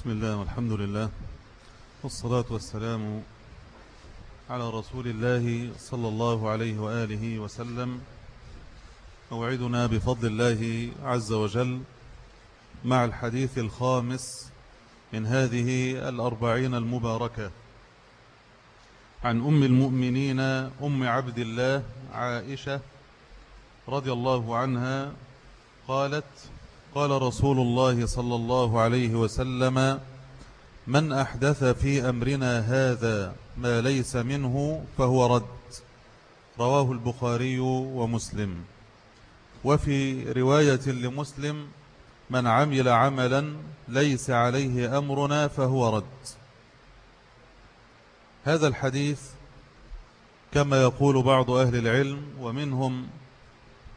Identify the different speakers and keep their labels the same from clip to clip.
Speaker 1: بسم الله والحمد لله والصلاة والسلام على رسول الله صلى الله عليه وآله وسلم. موعدنا بفضل الله عز وجل مع الحديث الخامس من هذه الأربعين المباركة. عن أم المؤمنين أم عبد الله عائشة رضي الله عنها قالت قال رسول الله صلى الله عليه وسلم من أحدث في أمرنا هذا ما ليس منه فهو رد. رواه البخاري ومسلم. وفي رواية لمسلم من عمل عملا ليس عليه أمرنا فهو رد. هذا الحديث كما يقول بعض أهل العلم ومنهم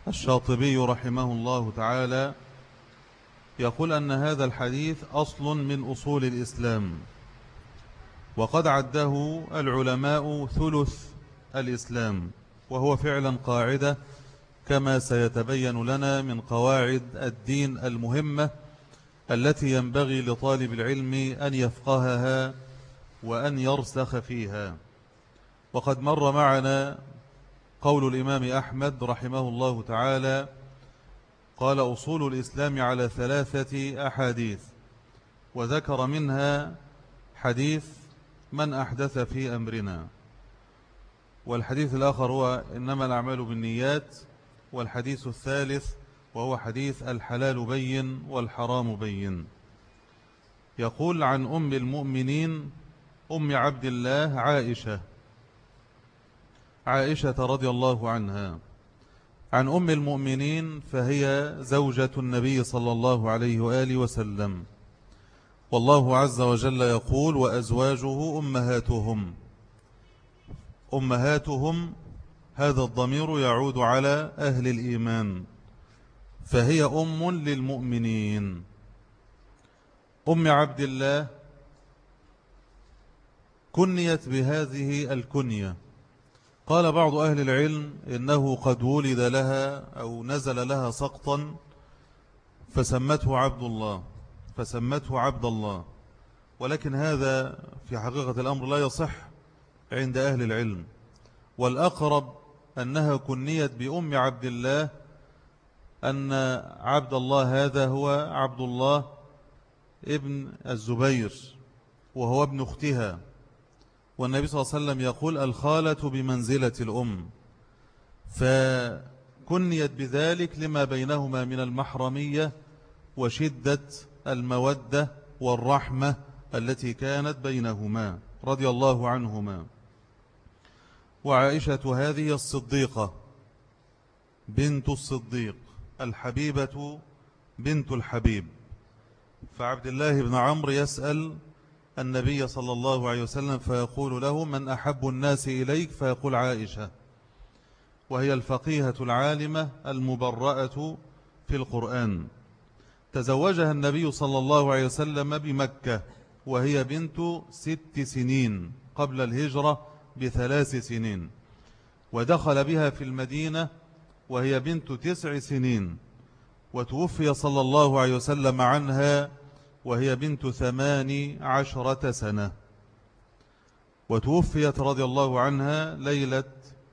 Speaker 1: الشاطبي رحمه الله تعالى يقول أن هذا الحديث أصل من أصول الإسلام وقد عده العلماء ثلث الإسلام وهو فعلا قاعدة كما سيتبين لنا من قواعد الدين المهمة التي ينبغي لطالب العلم أن يفقهها وأن يرسخ فيها. وقد مر معنا قول الإمام أحمد رحمه الله تعالى قال أصول الإسلام على ثلاثة أحاديث وذكر منها حديث من أحدث في أمرنا. والحديث الآخر هو إنما الأعمال بالنيات والحديث الثالث وهو حديث الحلال بين والحرام بين. يقول عن أم المؤمنين أم عبد الله عائشة عائشة رضي الله عنها عن أم المؤمنين فهي زوجة النبي صلى الله عليه وآله وسلم. والله عز وجل يقول وأزواجه أمهاتهم. أمهاتهم هذا الضمير يعود على أهل الإيمان. فهي أم للمؤمنين. أم عبد الله كنيت بهذه الكنية. قال بعض أهل العلم إنه قد ولد لها أو نزل لها سقطا فسمته عبد الله فسمته عبد الله. ولكن هذا في حقيقة الأمر لا يصح عند أهل العلم. والأقرب أنها كنيت بأم عبد الله أن عبد الله هذا هو عبد الله ابن الزبير وهو ابن أختها. والنبي صلى الله عليه وسلم يقول الخالة بمنزلة الأم. فكنيت بذلك لما بينهما من المحرمية وشدة المودة والرحمة التي كانت بينهما رضي الله عنهما. وعائشة هذه الصديقة بنت الصديق الحبيبة بنت الحبيب. فعبد الله بن عمرو يسأل النبي صلى الله عليه وسلم فيقول له من أحب الناس إليك؟ فيقول عائشة. وهي الفقيهة العالمة المبرأة في القرآن. تزوجها النبي صلى الله عليه وسلم بمكة وهي بنت ست سنين قبل الهجرة بثلاث سنين. ودخل بها في المدينة وهي بنت تسع سنين. وتوفي صلى الله عليه وسلم عنها وهي بنت ثمان عشرة سنة. وتوفيت رضي الله عنها ليلة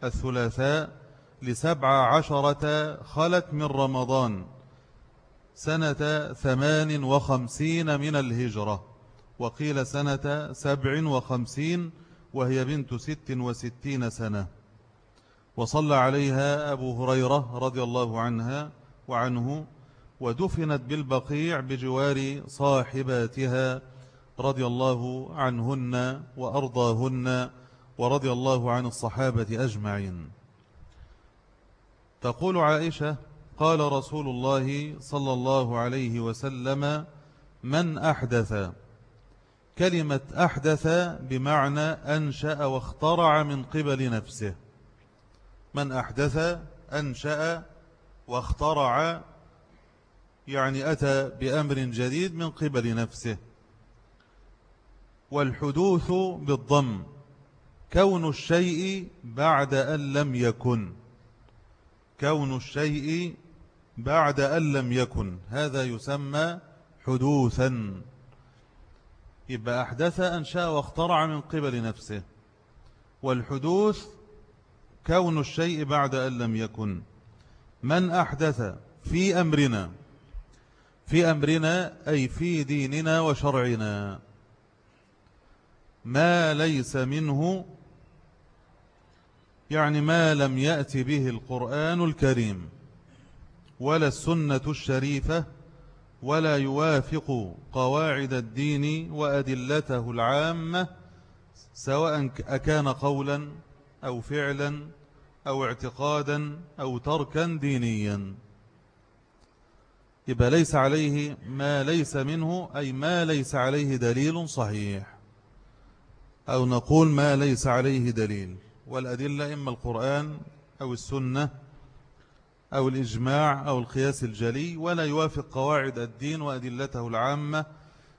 Speaker 1: الثلاثاء لسبع عشرة خلت من رمضان سنة ثمان وخمسين من الهجرة وقيل سنة سبع وخمسين وهي بنت ست وستين سنة. وصلى عليها أبو هريرة رضي الله عنها وعنه ودفنت بالبقيع بجوار صاحباتها رضي الله عنهن وأرضاهن ورضي الله عن الصحابة أجمعين. تقول عائشة قال رسول الله صلى الله عليه وسلم من أحدث؟ كلمة أحدث بمعنى أنشأ واخترع من قبل نفسه. من أحدث؟ أنشأ واخترع يعني أتى بأمر جديد من قبل نفسه. والحدوث بالضم كون الشيء بعد أن لم يكن. كون الشيء بعد أن لم يكن هذا يسمى حدوثا. يبقى أحدث أنشاء واخترع من قبل نفسه. والحدوث كون الشيء بعد أن لم يكن. من أحدث في أمرنا؟ في أمرنا أي في ديننا وشرعنا. ما ليس منه يعني ما لم يأتي به القرآن الكريم ولا السنة الشريفة ولا يوافق قواعد الدين وأدلته العامة سواء أكان قولا أو فعلا أو اعتقادا أو تركا دينيا. يبقى ليس عليه ما ليس منه أي ما ليس عليه دليل صحيح. أو نقول ما ليس عليه دليل. والأدلة إما القرآن أو السنة أو الإجماع أو القياس الجلي ولا يوافق قواعد الدين وأدلته العامة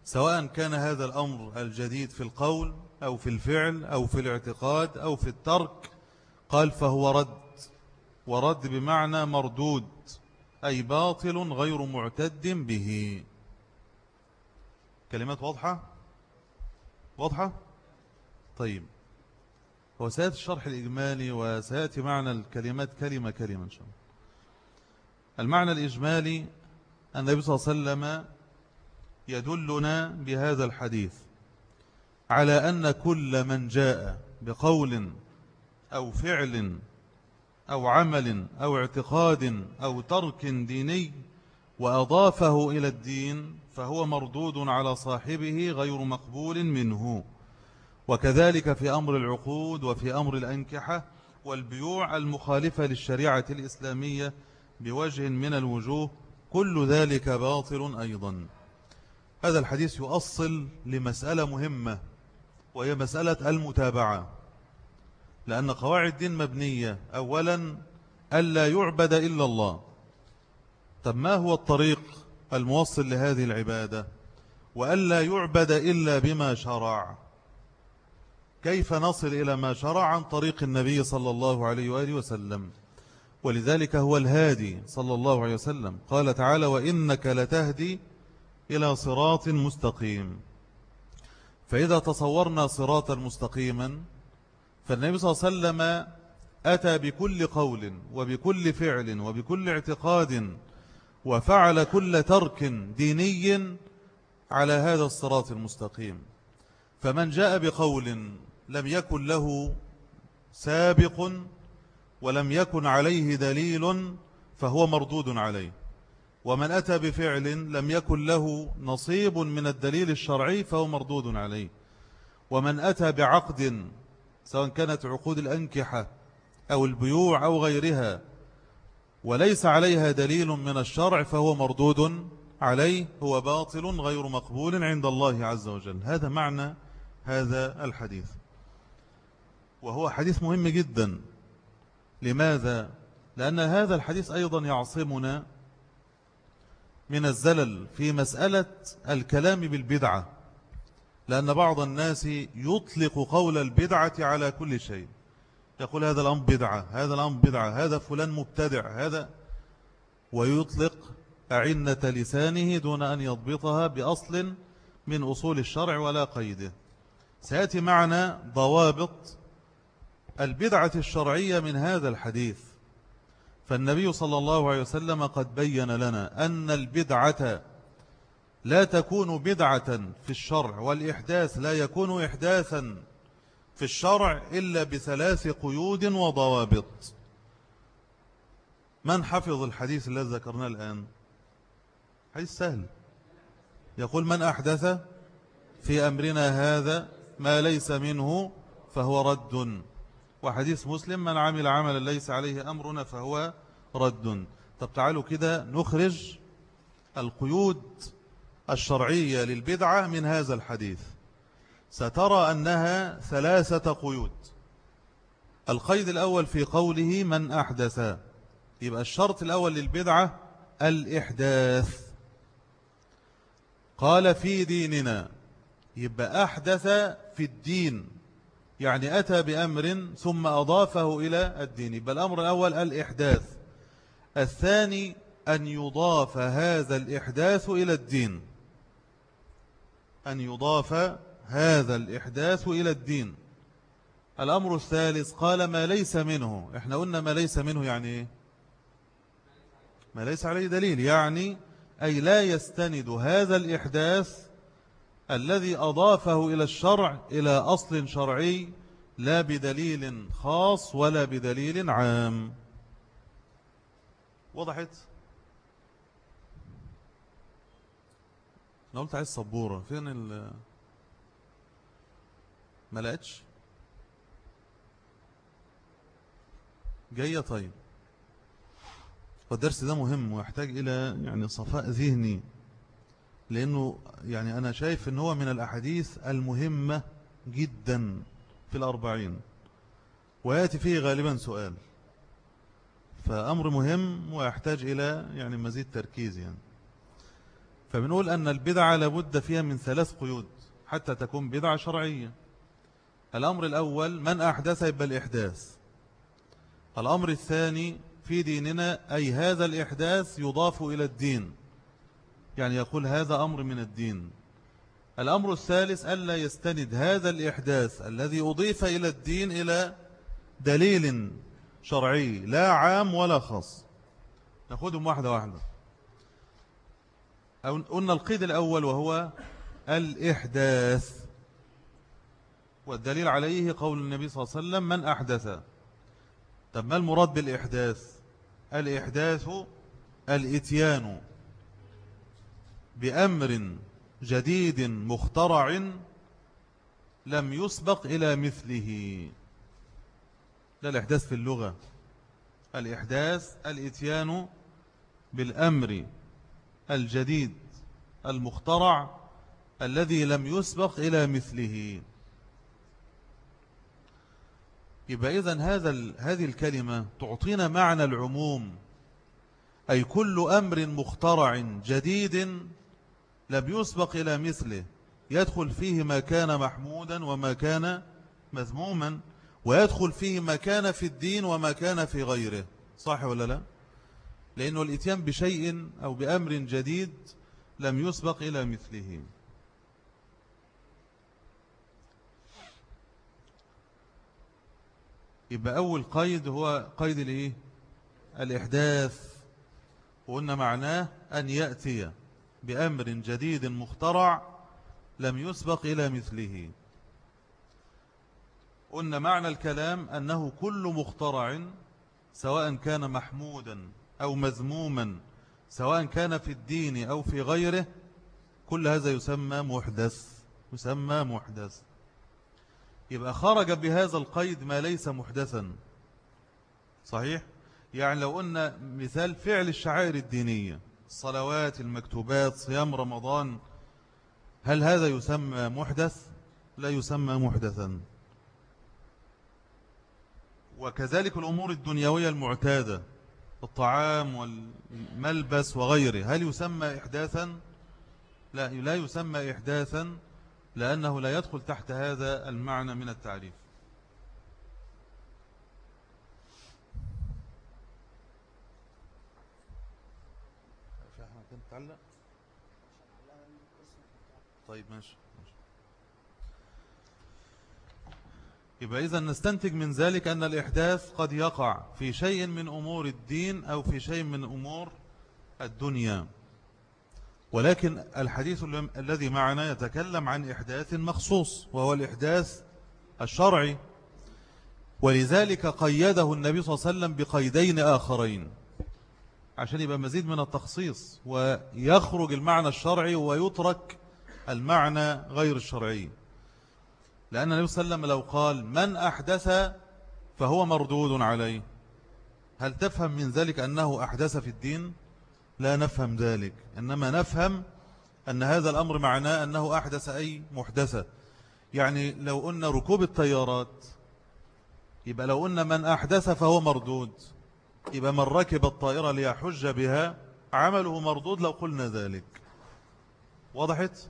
Speaker 1: سواء كان هذا الأمر الجديد في القول أو في الفعل أو في الاعتقاد أو في الترك. قال فهو رد ورد بمعنى مردود. أي باطل غير معتد به. كلمات واضحة؟ واضحة؟ طيب. هو سيأتي الشرح الإجمالي وسيأتي معنى الكلمات كلمة كلمة إن شاء الله. المعنى الإجمالي النبي صلى الله عليه وسلم يدلنا بهذا الحديث على أن كل من جاء بقول أو فعل أو عمل أو اعتقاد أو ترك ديني وأضافه إلى الدين فهو مردود على صاحبه غير مقبول منه. وكذلك في أمر العقود وفي أمر الأنكحة والبيوع المخالفة للشريعة الإسلامية بوجه من الوجوه كل ذلك باطل أيضا. هذا الحديث يؤصل لمسألة مهمة وهي مسألة المتابعة. لأن قواعد الدين مبنية. أولا ألا يعبد إلا الله. طب ما هو الطريق الموصل لهذه العبادة؟ وألا يعبد إلا بما شرع. كيف نصل إلى ما شرع عن طريق النبي صلى الله عليه وآله وسلم؟ ولذلك هو الهادي صلى الله عليه وسلم. قال تعالى وإنك لتهدي إلى صراط مستقيم. فإذا تصورنا صراطا مستقيما فالنبي صلى الله عليه وسلم أتى بكل قول وبكل فعل وبكل اعتقاد وفعل كل ترك ديني على هذا الصراط المستقيم. فمن جاء بقول لم يكن له سابق ولم يكن عليه دليل فهو مردود عليه. ومن أتى بفعل لم يكن له نصيب من الدليل الشرعي فهو مردود عليه. ومن أتى بعقد سواء كانت عقود الأنكحة أو البيوع أو غيرها وليس عليها دليل من الشرع فهو مردود عليه هو باطل غير مقبول عند الله عز وجل. هذا معنى هذا الحديث. وهو حديث مهم جدا. لماذا؟ لأن هذا الحديث أيضا يعصمنا من الزلل في مسألة الكلام بالبدعة. لأن بعض الناس يطلق قول البدعة على كل شيء. يقول هذا الأمر بدعة هذا الأمر بدعة هذا فلان مبتدع هذا. ويطلق أعنة لسانه دون أن يضبطها بأصل من أصول الشرع ولا قيده. سيأتي معنا ضوابط البدعة الشرعية من هذا الحديث. فالنبي صلى الله عليه وسلم قد بين لنا أن البدعة لا تكون بدعة في الشرع والإحداث لا يكون إحداثا في الشرع إلا بثلاث قيود وضوابط. من حفظ الحديث الذي ذكرناه الآن؟ حديث سهل. يقول من أحدث في أمرنا هذا ما ليس منه فهو رد. وحديث مسلم من عمل عملا ليس عليه أمرنا فهو رد. طب تعالوا كده نخرج القيود الشرعية للبدعة من هذا الحديث. سترى أنها ثلاثة قيود. القيد الأول في قوله من أحدث. يبقى الشرط الأول للبدعة الإحداث. قال في ديننا. يبقى أحدث في الدين. يعني أتى بأمر ثم أضافه إلى الدين. بل الأمر الأول الإحداث. الثاني أن يضاف هذا الإحداث إلى الدين. أن يضاف هذا الإحداث إلى الدين. الأمر الثالث قال ما ليس منه. إحنا قلنا ما ليس منه يعني إيه؟ ما ليس عليه دليل. يعني أي لا يستند هذا الإحداث الذي أضافه إلى الشرع إلى أصل شرعي لا بدليل خاص ولا بدليل عام. وضحت؟ أنا قلت عايز صبورة فين ال ما لقيتش؟ جاية طيب. والدرس ده مهم ويحتاج إلى يعني صفاء ذهني لأنه يعني أنا شايف أنه هو من الأحاديث المهمة جدا في الأربعين. ويأتي فيه غالبا سؤال. فأمر مهم ويحتاج إلى يعني مزيد تركيز يعني. فبنقول أن البدعة لابد فيها من ثلاث قيود حتى تكون بدعة شرعية. الأمر الأول من أحدث يبقى الإحداث الأمر الثاني في ديننا أي هذا الإحداث يضاف إلى الدين. يعني يقول هذا أمر من الدين. الأمر الثالث ألا يستند هذا الإحداث الذي أضيف إلى الدين إلى دليل شرعي لا عام ولا خاص. نأخذهم واحدة واحدة. قلنا القيد الأول وهو الإحداث. والدليل عليه قول النبي صلى الله عليه وسلم من أحدث. طب ما المراد بالإحداث؟ الإحداث الإتيان بأمر جديد مخترع لم يسبق إلى مثله. لا الإحداث في اللغة. الإحداث الإتيان بالأمر الجديد المخترع الذي لم يسبق إلى مثله. يبقى إذن هذا هذه الكلمة تعطينا معنى العموم أي كل أمر مخترع جديد لم يسبق إلى مثله يدخل فيه ما كان محمودا وما كان مذموما ويدخل فيه ما كان في الدين وما كان في غيره. صح ولا لا؟ لأنه الإتيان بشيء أو بأمر جديد لم يسبق إلى مثله. يبقى أول قيد هو قيد الإيه؟ الإحداث. وقلنا معناه أن يأتي بأمر جديد مخترع لم يسبق إلى مثله. قلنا معنى الكلام أنه كل مخترع سواء كان محمودا أو مذموما سواء كان في الدين أو في غيره كل هذا يسمى محدث يسمى محدث. يبقى خرج بهذا القيد ما ليس محدثا. صحيح؟ يعني لو قلنا مثال فعل الشعائر الدينية الصلوات المكتوبات صيام رمضان هل هذا يسمى محدث؟ لا يسمى محدثا. وكذلك الأمور الدنيوية المعتادة. الطعام والملبس وغيره. هل يسمى إحداثا؟ لا لا يسمى إحداثا لأنه لا يدخل تحت هذا المعنى من التعريف. طيب ماشي. يبقى إذا نستنتج من ذلك أن الإحداث قد يقع في شيء من أمور الدين أو في شيء من أمور الدنيا. ولكن الحديث الذي معنا يتكلم عن إحداث مخصوص وهو الإحداث الشرعي. ولذلك قيده النبي صلى الله عليه وسلم بقيدين آخرين عشان يبقى مزيد من التخصيص ويخرج المعنى الشرعي ويترك المعنى غير الشرعي. لأن النبي صلى الله عليه وسلم لو قال من أحدث فهو مردود عليه. هل تفهم من ذلك أنه أحدث في الدين؟ لا نفهم ذلك. إنما نفهم أن هذا الأمر معناه أنه أحدث أي محدثة. يعني لو قلنا ركوب الطيارات يبقى لو قلنا من أحدث فهو مردود. يبقى من ركب الطائرة ليحج بها عمله مردود لو قلنا ذلك. وضحت؟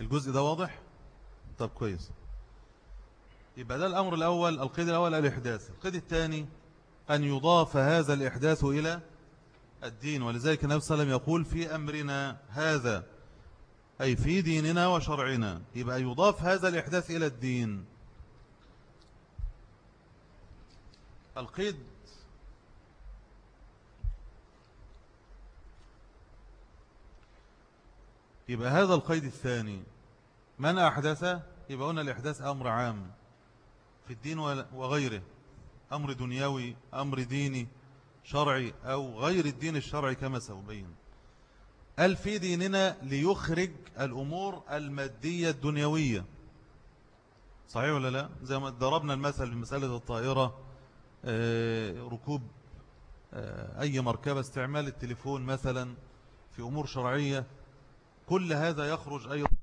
Speaker 1: الجزء ده واضح؟ طب كويس.
Speaker 2: يبقى ده الأمر الأول القيد الأول الإحداث القيد الثاني أن يضاف هذا الإحداث إلى الدين ولذلك النبي صلى الله عليه وسلم يقول في أمرنا هذا أي في ديننا وشرعنا. يبقى يضاف هذا الإحداث إلى الدين. القيد يبقى هذا القيد الثاني. من أحدث؟ يبقى هنا الإحداث أمر عام. في الدين وغيره. أمر دنيوي أمر ديني شرعي أو غير الدين الشرعي كما سأبين قال في ديننا ليخرج الأمور المادية الدنيوية. صحيح ولا لا؟ زي ما ضربنا المثل في مسألة الطائرة آه، ركوب آه، أي مركبة استعمال التليفون مثلا في أمور شرعية كل هذا يخرج أيضا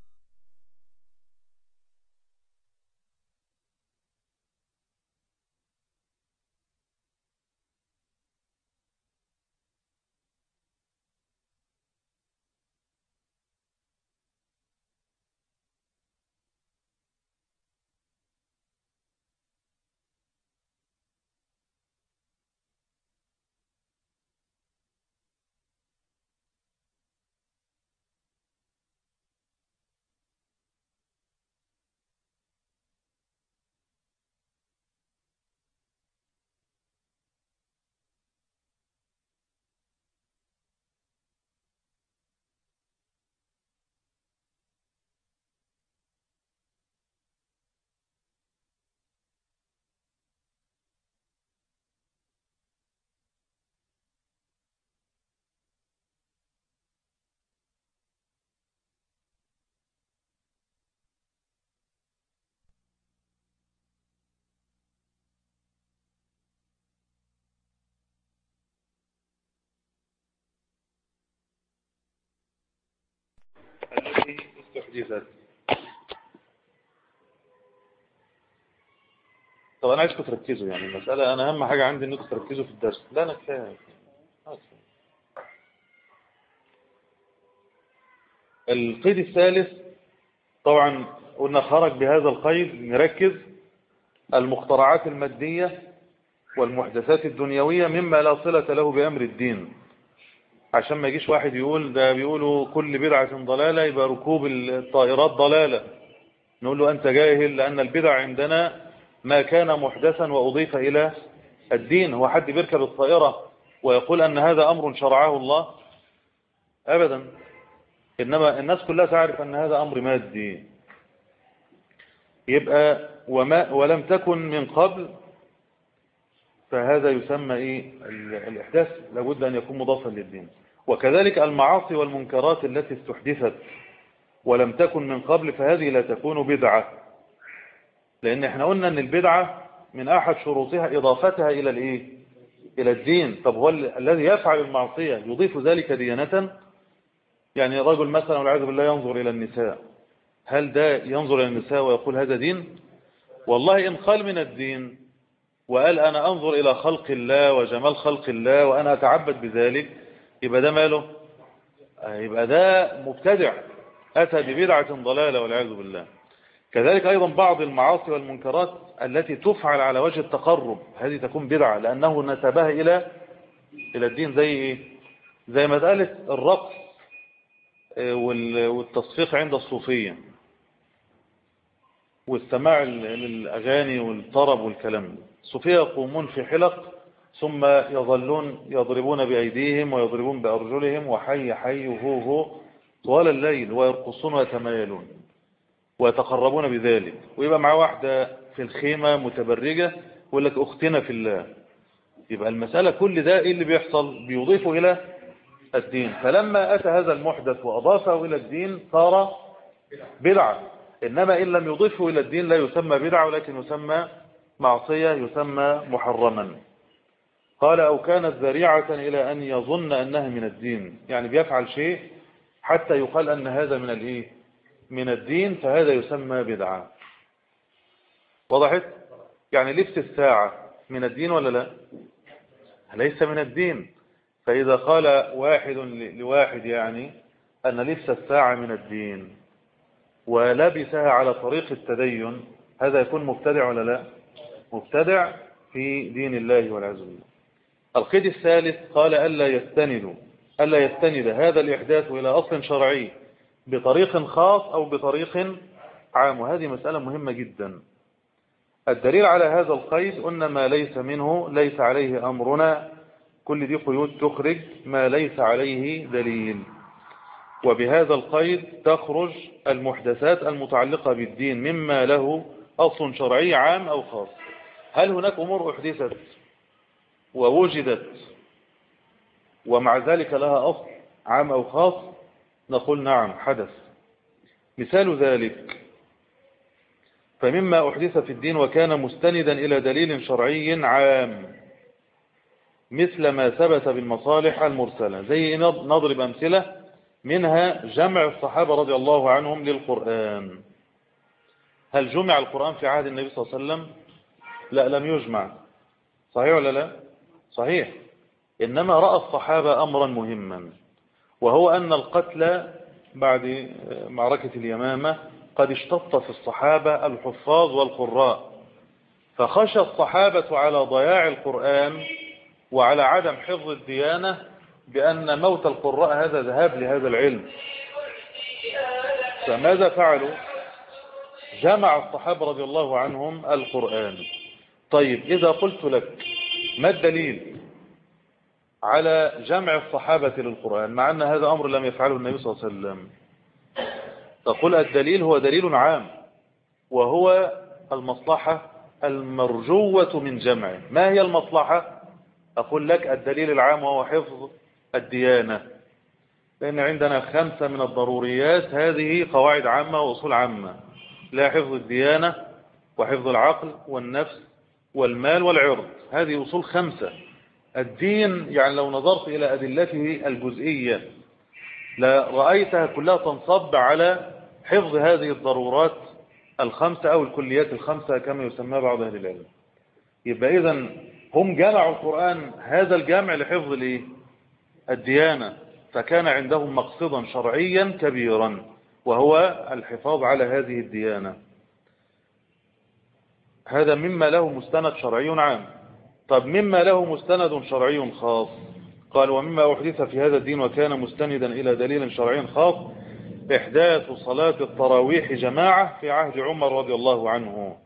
Speaker 1: التي استحدثت طب أنا عايزكم تركزوا يعني المسألة أنا أهم حاجة عندي إنكم تركزوا في الدرس. لا أنا كفاية. القيد الثالث طبعا قلنا خرج بهذا القيد نركز المخترعات المادية والمحدثات الدنيوية مما لا صلة له بأمر الدين. عشان ما يجيش واحد يقول ده بيقولوا كل بدعة ضلالة يبقى ركوب الطائرات ضلالة. نقول له أنت جاهل لأن البدع عندنا ما كان محدثا وأضيف إلى الدين. هو حد بيركب الطائرة ويقول أن هذا أمر شرعه الله؟ أبدا. إنما الناس كلها تعرف أن هذا أمر مادي. يبقى وما ولم تكن من قبل فهذا يسمى إيه؟ الإحداث. لابد أن يكون مضافا للدين. وكذلك المعاصي والمنكرات التي استحدثت ولم تكن من قبل فهذه لا تكون بدعة. لأن إحنا قلنا أن البدعة من أحد شروطها إضافتها إلى الإيه؟ إلى الدين. طب هو الذي يفعل المعصية يضيف ذلك ديانة؟ يعني رجل مثلا والعياذ بالله ينظر إلى النساء. هل ده ينظر إلى النساء ويقول هذا دين؟ والله إن قال من الدين وقال أنا أنظر إلى خلق الله وجمال خلق الله وأنا أتعبد بذلك يبقى ده ماله؟ يبقى ده مبتدع أتى ببدعة ضلالة والعياذ بالله. كذلك أيضا بعض المعاصي والمنكرات التي تفعل على وجه التقرب هذه تكون بدعة لأنه نسبها إلى إلى الدين زي إيه؟ زي مسألة الرقص آه، والتصفيق عند الصوفية والسماع للأغاني والطرب والكلام الصوفية يقومون في حلق ثم يظلون يضربون بأيديهم ويضربون بأرجلهم وحي حي هو هو طوال الليل ويرقصون ويتمايلون ويتقربون بذلك. ويبقى مع واحدة في الخيمة متبرجة يقول لك أختنا في الله. يبقى المسألة كل ده إيه اللي بيحصل؟ بيضيفه إلى الدين. فلما أتى هذا المحدث وأضافه إلى الدين صار بدعة. إنما إن لم يضيفه إلى الدين لا يسمى بدعة ولكن يسمى معصية يسمى محرما. قال أو كانت ذريعة إلى أن يظن أنها من الدين. يعني بيفعل شيء حتى يقال أن هذا من الإيه؟ من الدين فهذا يسمى بدعة. وضحت؟ يعني لبس الساعة من الدين ولا لا؟ ليس من الدين. فإذا قال واحد لواحد يعني أن لبس الساعة من الدين ولبسها على طريق التدين هذا يكون مبتدع ولا لا؟ مبتدع في دين الله والعز بالله القيد الثالث قال ألا يستند ألا يستند هذا الإحداث إلى أصل شرعي بطريق خاص أو بطريق عام. وهذه مسألة مهمة جدا. الدليل على هذا القيد قلنا ما ليس منه ليس عليه أمرنا. كل دي قيود تخرج ما ليس عليه دليل. وبهذا القيد تخرج المحدثات المتعلقة بالدين مما له أصل شرعي عام أو خاص. هل هناك أمور أحدثت؟ ووجدت ومع ذلك لها أصل عام أو خاص نقول نعم حدث. مثال ذلك فمما أحدث في الدين وكان مستندا إلى دليل شرعي عام مثل ما ثبت بالمصالح المرسلة زي نضرب أمثلة منها جمع الصحابة رضي الله عنهم للقرآن. هل جمع القرآن في عهد النبي صلى الله عليه وسلم؟ لا لم يجمع. صحيح ولا لا؟ صحيح. إنما رأى الصحابة أمرا مهما وهو أن القتل بعد معركة اليمامة قد اشتط في الصحابة الحفاظ والقراء. فخشى الصحابة على ضياع القرآن وعلى عدم حفظ الديانة بأن موت القراء هذا ذهاب لهذا العلم. فماذا فعلوا؟ جمع الصحابة رضي الله عنهم القرآن. طيب إذا قلت لك ما الدليل على جمع الصحابة للقرآن مع أن هذا أمر لم يفعله النبي صلى الله عليه وسلم؟ تقول الدليل هو دليل عام وهو المصلحة المرجوة من جمعه. ما هي المصلحة؟ أقول لك الدليل العام وهو حفظ الديانة. لأن عندنا خمسة من الضروريات هذه قواعد عامة وأصول عامة. لا حفظ الديانة وحفظ العقل والنفس والمال والعرض. هذه أصول خمسة. الدين يعني لو نظرت إلى أدلته الجزئية لرأيتها كلها تنصب على حفظ هذه الضرورات الخمسة أو الكليات الخمسة كما يسمى بعض أهل العلم. يبقى إذا هم جمعوا القرآن هذا الجامع لحفظ الديانة فكان عندهم مقصدا شرعيا كبيرا وهو الحفاظ على هذه الديانة. هذا مما له مستند شرعي عام. طب مما له مستند شرعي خاص؟ قال ومما أحدث في هذا الدين وكان مستندا إلى دليل شرعي خاص إحداث صلاة التراويح جماعة في عهد عمر رضي الله عنه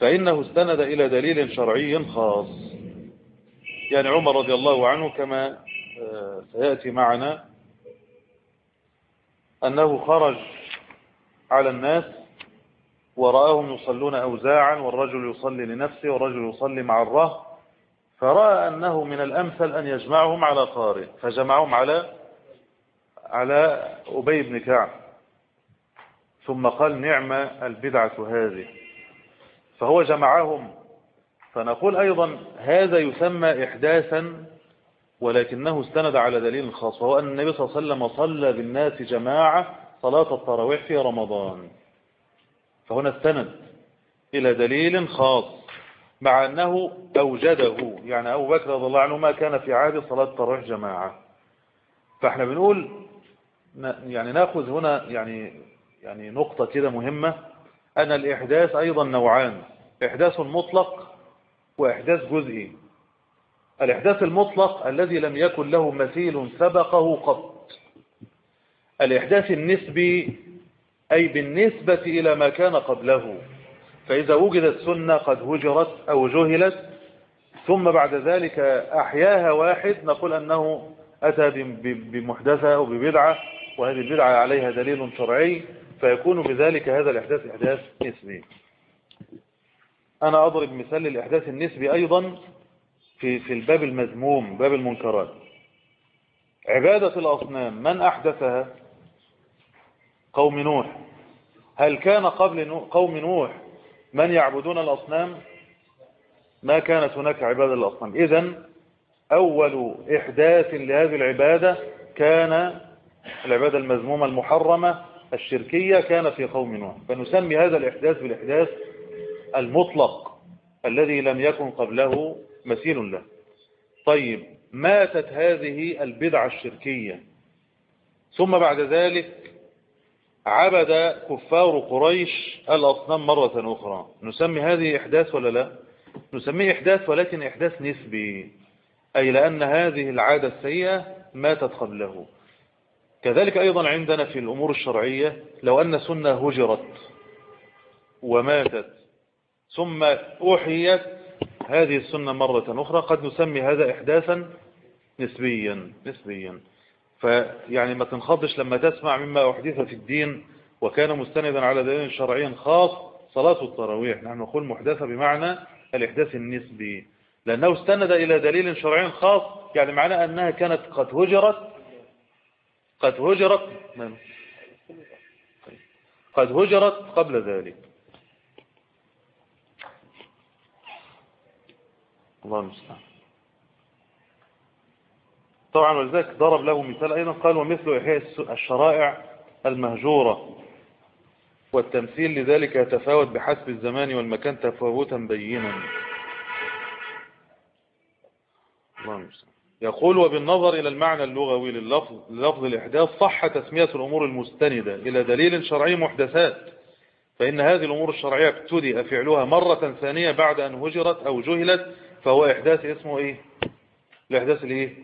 Speaker 1: فإنه استند إلى دليل شرعي خاص. يعني عمر رضي الله عنه كما آه، سيأتي معنا أنه خرج على الناس ورآهم يصلون أوزاعا والرجل يصلي لنفسه والرجل يصلي مع الره فرأى أنه من الأمثل أن يجمعهم على قارئ فجمعهم على على أبي بن كعب. ثم قال نعم البدعة هذه. فهو جمعهم. فنقول أيضا هذا يسمى إحداثا ولكنه استند على دليل خاص وهو أن النبي صلى الله عليه وسلم صلى بالناس جماعة صلاة التراويح في رمضان. فهنا استند إلى دليل خاص مع أنه أوجده يعني أبو بكر رضي الله عنه ما كان في عهد صلاة التراويح جماعة. فإحنا بنقول يعني نأخذ هنا يعني يعني نقطة كده مهمة أن الإحداث أيضا نوعان إحداث مطلق وإحداث جزئي. الإحداث المطلق الذي لم يكن له مثيل سبقه قط. الإحداث النسبي أي بالنسبة إلى ما كان قبله. فإذا وجدت سنة قد هجرت أو جهلت ثم بعد ذلك أحياها واحد نقول أنه أتى بمحدثة أو ببدعة وهذه البدعة عليها دليل شرعي فيكون بذلك هذا الإحداث إحداث نسبي. أنا أضرب مثال للإحداث النسبي أيضا في في الباب المذموم باب المنكرات. عبادة الأصنام من أحدثها؟ قوم نوح. هل كان قبل قوم نوح من يعبدون الأصنام؟ ما كانت هناك عبادة الأصنام إذن أول إحداث لهذه العبادة كان العبادة المذمومة المحرمة الشركية كان في قوم نوح. فنسمي هذا الإحداث بالإحداث المطلق الذي لم يكن قبله مثيل له. طيب ماتت هذه البدعة الشركية. ثم بعد ذلك عبد كفار قريش الأصنام مرة أخرى. نسمي هذه إحداث ولا لا؟ نسميه إحداث ولكن إحداث نسبي أي لأن هذه العادة السيئة ماتت قبله. كذلك أيضا عندنا في الأمور الشرعية لو أن سنة هجرت وماتت ثم أوحيت هذه السنة مرة أخرى. قد نسمي هذا إحداثا نسبيا نسبيا. فيعني ما تنخضش لما تسمع مما أحدث في الدين وكان مستندا على دليل شرعي خاص صلاة التراويح. نحن نقول محدثة بمعنى الإحداث النسبي. لأنه استند إلى دليل شرعي خاص يعني معناه أنها كانت قد هجرت قد هجرت قد هجرت قبل ذلك. الله المستعان. طبعا ولذلك ضرب له مثال أيضا قال ومثل إحياء الشرائع المهجورة. والتمثيل لذلك يتفاوت بحسب الزمان والمكان تفاوتا بينا. يقول وبالنظر إلى المعنى اللغوي لللفظ, للفظ الإحداث صح تسمية الأمور المستندة. إلى دليل شرعي محدثات. فإن هذه الأمور الشرعية ابتدئ فعلها مرة ثانية بعد أن هجرت أو جهلت فهو إحداث اسمه إيه؟ الإحداث الإيه؟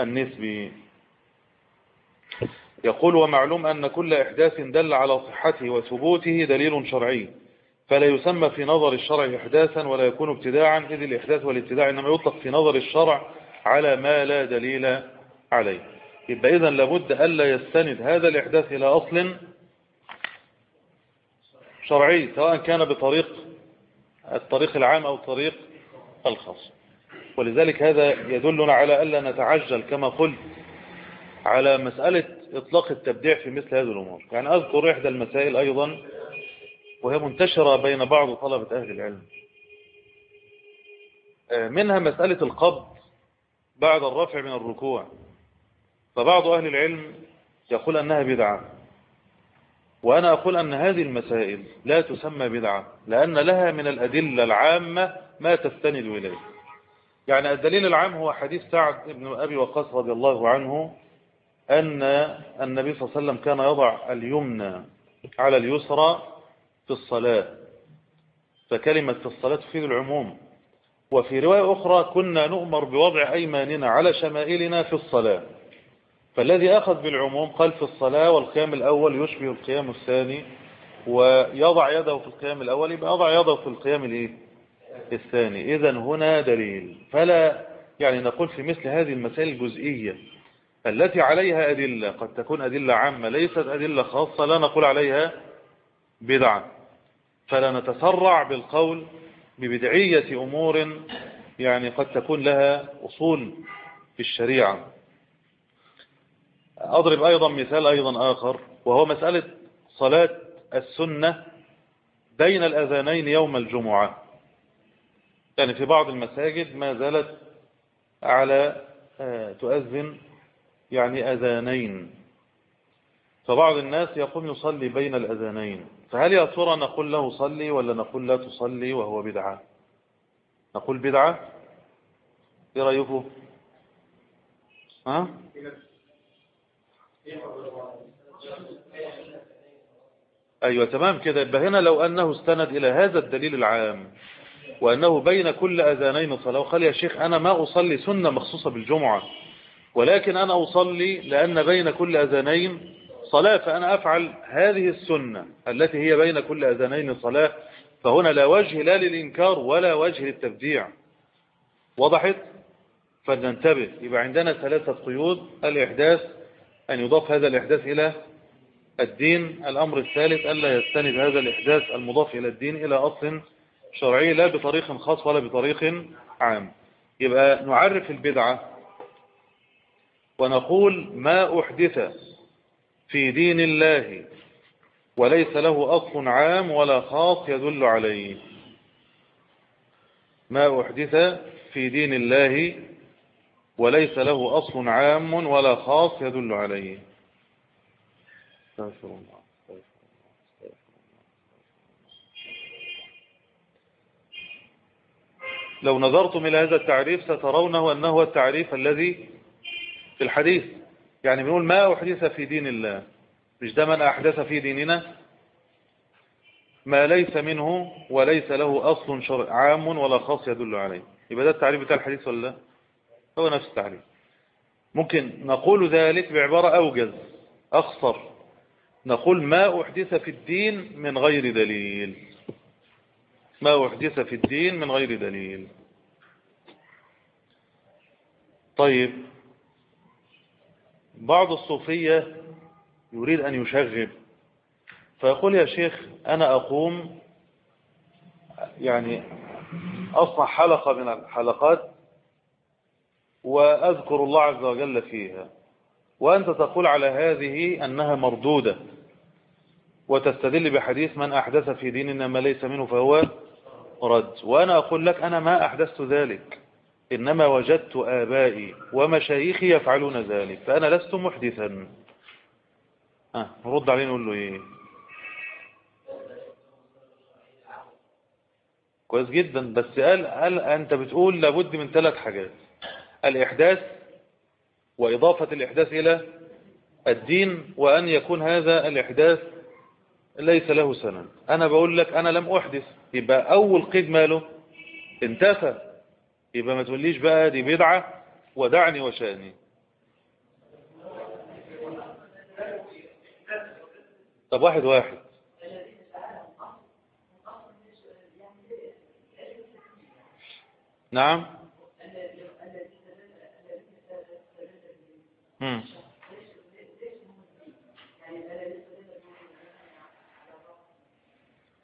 Speaker 1: النسبي يقول ومعلوم أن كل إحداث دل على صحته وثبوته دليل شرعي فلا يسمى في نظر الشرع إحداثا ولا يكون ابتداعا إذ الإحداث والابتداع إنما يطلق في نظر الشرع على ما لا دليل عليه. يبقى إذن لابد ألا يستند هذا الإحداث إلى أصل شرعي سواء كان بطريق الطريق العام أو الطريق الخاص. ولذلك هذا يدلنا على ألا نتعجل كما قلت على مسألة إطلاق التبديع في مثل هذه الأمور. يعني أذكر إحدى المسائل أيضا وهي منتشرة بين بعض طلبة أهل العلم. منها مسألة القبض بعد الرفع من الركوع. فبعض أهل العلم يقول أنها بدعة. وأنا أقول أن هذه المسائل لا تسمى بدعة لأن لها من الأدلة العامة ما تستند إليه يعني الدليل العام هو حديث سعد بن أبي وقاص رضي الله عنه أن النبي صلى الله عليه وسلم كان يضع اليمنى على اليسرى في الصلاة فكلمة في الصلاة تفيد العموم وفي رواية أخرى كنا نؤمر بوضع أيماننا على شمائلنا في الصلاة فالذي أخذ بالعموم قال في الصلاة والقيام الأول يشبه القيام الثاني ويضع يده في القيام الأول يبقى يضع يده في القيام الإيه؟ الثاني. إذا هنا دليل. فلا يعني نقول في مثل هذه المسائل الجزئية التي عليها أدلة قد تكون أدلة عامة ليست أدلة خاصة لا نقول عليها بدعة. فلا نتسرع بالقول ببدعية أمور يعني قد تكون لها أصول في الشريعة. أضرب أيضا مثال أيضا آخر وهو مسألة صلاة السنة بين الأذانين يوم الجمعة. يعني في بعض المساجد ما زالت على تؤذن يعني أذانين. فبعض الناس يقوم يصلي بين الأذانين. فهل يا ترى نقول له صلي ولا نقول لا تصلي وهو بدعة؟ نقول بدعة؟ إيه رأيكم؟ ها؟ أيوه تمام كده. يبقى هنا لو أنه استند إلى هذا الدليل العام. وأنه بين كل أذانين صلاة. وقال يا شيخ أنا ما أصلي سنة مخصوصة بالجمعة ولكن أنا أصلي لأن بين كل أذانين صلاة فأنا أفعل هذه السنة التي هي بين كل أذانين صلاة. فهنا لا وجه لا للإنكار ولا وجه للتبديع وضحت فلننتبه. يبقى عندنا ثلاثة قيود. الإحداث أن يضاف هذا الإحداث إلى الدين. الأمر الثالث ألا يستند هذا الإحداث المضاف إلى الدين إلى أصل شرعي لا بطريق خاص ولا بطريق عام. يبقى نعرف البدعة ونقول ما أحدث في دين الله وليس له أصل عام ولا خاص يدل عليه. ما أحدث في دين الله وليس له أصل عام ولا خاص يدل عليه. لو نظرتم إلى هذا التعريف سترونه أنه التعريف الذي في الحديث. يعني بنقول ما أحدث في دين الله؟ مش ده من أحدث في ديننا؟ ما ليس منه وليس له أصل شرع عام ولا خاص يدل عليه. يبقى ده التعريف بتاع الحديث ولا لا؟ هو نفس التعريف. ممكن نقول ذلك بعبارة أوجز أخصر. نقول ما أحدث في الدين من غير دليل. ما أحدث في الدين من غير دليل؟ طيب بعض الصوفية يريد أن يشغب فيقول يا شيخ أنا أقوم يعني أصنع حلقة من الحلقات وأذكر الله عز وجل فيها وأنت تقول على هذه أنها مردودة وتستدل بحديث من أحدث في ديننا ما ليس منه فهو رد. وأنا أقول لك أنا ما أحدثت ذلك. إنما وجدت آبائي ومشايخي يفعلون ذلك. فأنا لست محدثا. أه نرد عليه نقول له إيه؟ كويس جدا. بس قال, قال أنت بتقول لابد من ثلاث حاجات. الإحداث وإضافة الإحداث إلى الدين وأن يكون هذا الإحداث ليس له سنن. أنا بقول لك أنا لم أحدث. يبقى أول قيد ماله انتفى. يبقى ما تقوليش بقى دي بدعة ودعني وشأني. طب واحد واحد. نعم.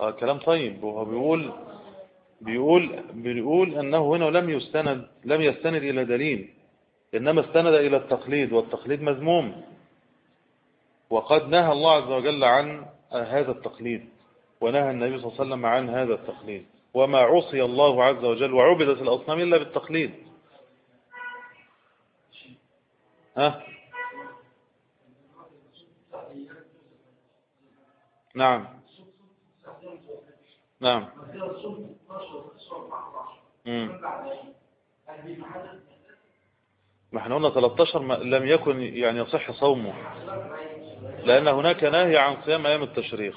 Speaker 1: آه كلام طيب. وهو بيقول بيقول بيقول أنه هنا لم يستند لم يستند إلى دليل إنما استند إلى التقليد والتقليد مذموم. وقد نهى الله عز وجل عن هذا التقليد ونهى النبي صلى الله عليه وسلم عن هذا التقليد. وما عصي الله عز وجل وعبدت الأصنام إلا بالتقليد. ها؟ نعم. نعم. ما إحنا قلنا 13 ما لم يكن يعني يصح صومه لأن هناك نهي عن صيام أيام التشريق.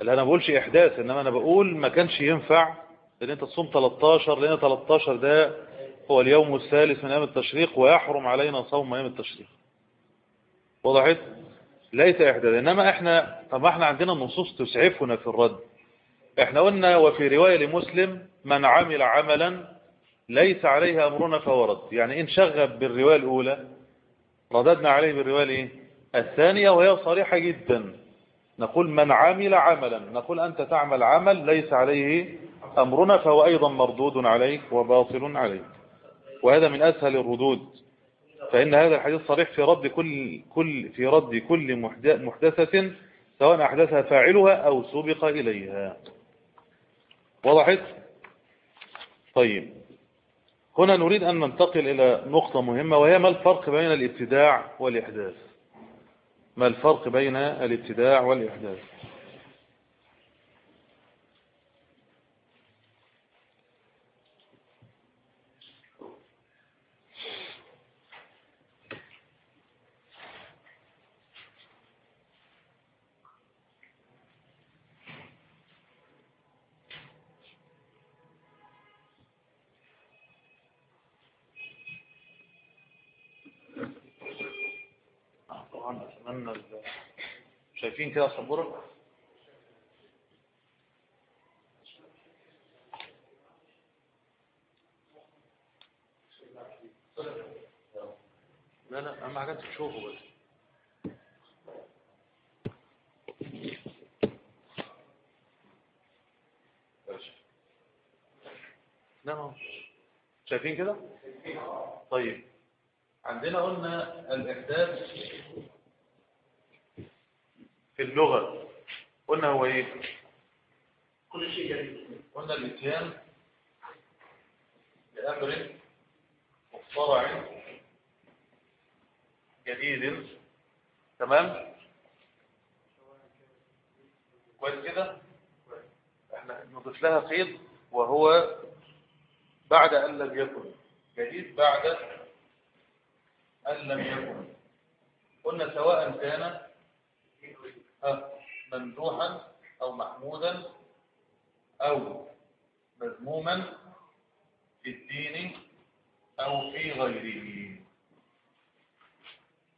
Speaker 1: لا أنا بقولش إحداث إنما أنا بقول ما كانش ينفع إن أنت تصوم 13 لأن 13 ده هو اليوم الثالث من أيام التشريق ويحرم علينا صوم أيام التشريق. وضحت ليس احداث إنما إحنا طب إحنا عندنا نصوص تسعفنا في الرد. إحنا قلنا وفي رواية لمسلم من عمل عملا ليس عليه أمرنا فورد يعني إن شغب بالرواية الأولى رددنا عليه بالرواية الثانية وهي صريحة جدا. نقول من عمل عملا. نقول أنت تعمل عمل ليس عليه أمرنا فهو أيضا مردود عليك وباطل عليك. وهذا من أسهل الردود. فإن هذا الحديث صريح في رد كل, كل, في رد كل محدثة سواء أحدثها فاعلها أو سبق إليها. وضحت؟ طيب. هنا نريد أن ننتقل إلى نقطة مهمة وهي ما الفرق بين الابتداع والإحداث؟ ما الفرق بين الابتداع والإحداث طبعا أتمنى شايفين كده السبورة لا لا أهم حاجة تشوفه بس. لا ما شايفين كده؟ طيب. عندنا قلنا الإحداث في اللغة. قلنا هو إيه؟
Speaker 3: كل شيء جديد
Speaker 1: قلنا الاتيان بأمر مخترع جديد. تمام؟ كويس كده؟ إحنا نضيف لها قيد وهو بعد أن لم يكن. جديد بعد أن لم يكن. قلنا سواء كان ممدوحا أو محمودا أو مذموما في الدين أو في غيره.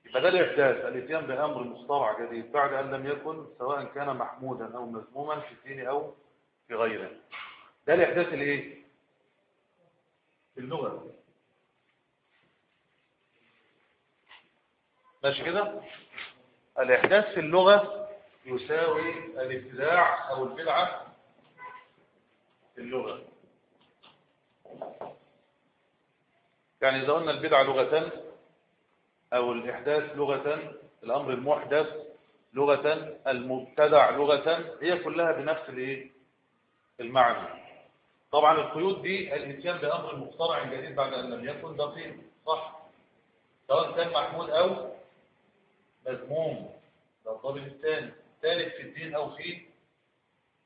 Speaker 1: يبقى ده الإحداث الإتيان بأمر مخترع جديد بعد أن لم يكن سواء كان محمودا أو مذموما في الدين أو في غيره. ده الإحداث الإيه؟ اللغة. ماشي كده؟ الإحداث في اللغة يساوي الابتداع أو البدعة في اللغة. يعني إذا قلنا البدعة لغة أو الإحداث لغة الأمر المحدث لغة المبتدع لغة هي كلها بنفس الإيه؟ المعنى. طبعا القيود دي الاتيان بأمر مخترع جديد بعد أن لم يكن دقيق. صح. سواء كان محمود أو مذموم. ده الضابط الثاني. ثالث في الدين أو في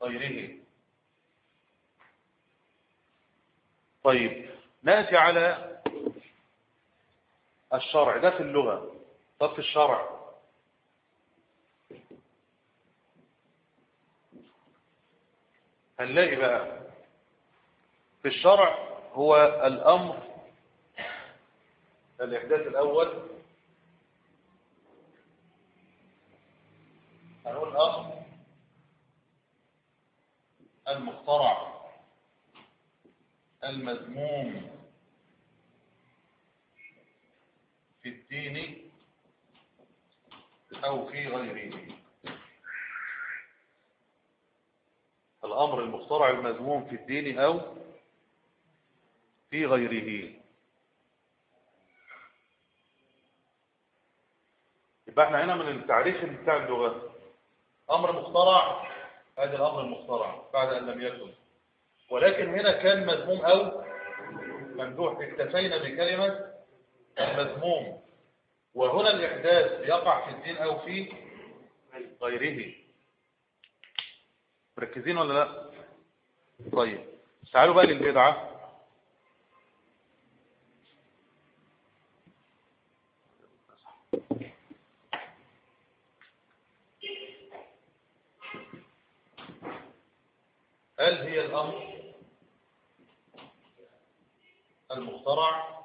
Speaker 1: غيره. طيب نأتي على الشرع. ده في اللغة طب في الشرع. هنلاقي بقى في الشرع هو الأمر الإحداث الأول هنقول الأمر. المخترع المذموم في الدين أو في غيره. الأمر المخترع المذموم في الدين أو في غيره. يبقى إحنا هنا من التعريف بتاع اللغة. أمر مخترع هذا الأمر المخترع بعد أن لم يكن. ولكن هنا كان مذموم أو ممدوح. اكتفينا بكلمة المذموم وهنا الإحداث يقع في الدين أو في غيره. مركزين ولا لا؟ طيب تعالوا بقى للبدعة. هل هي الأمر المخترع؟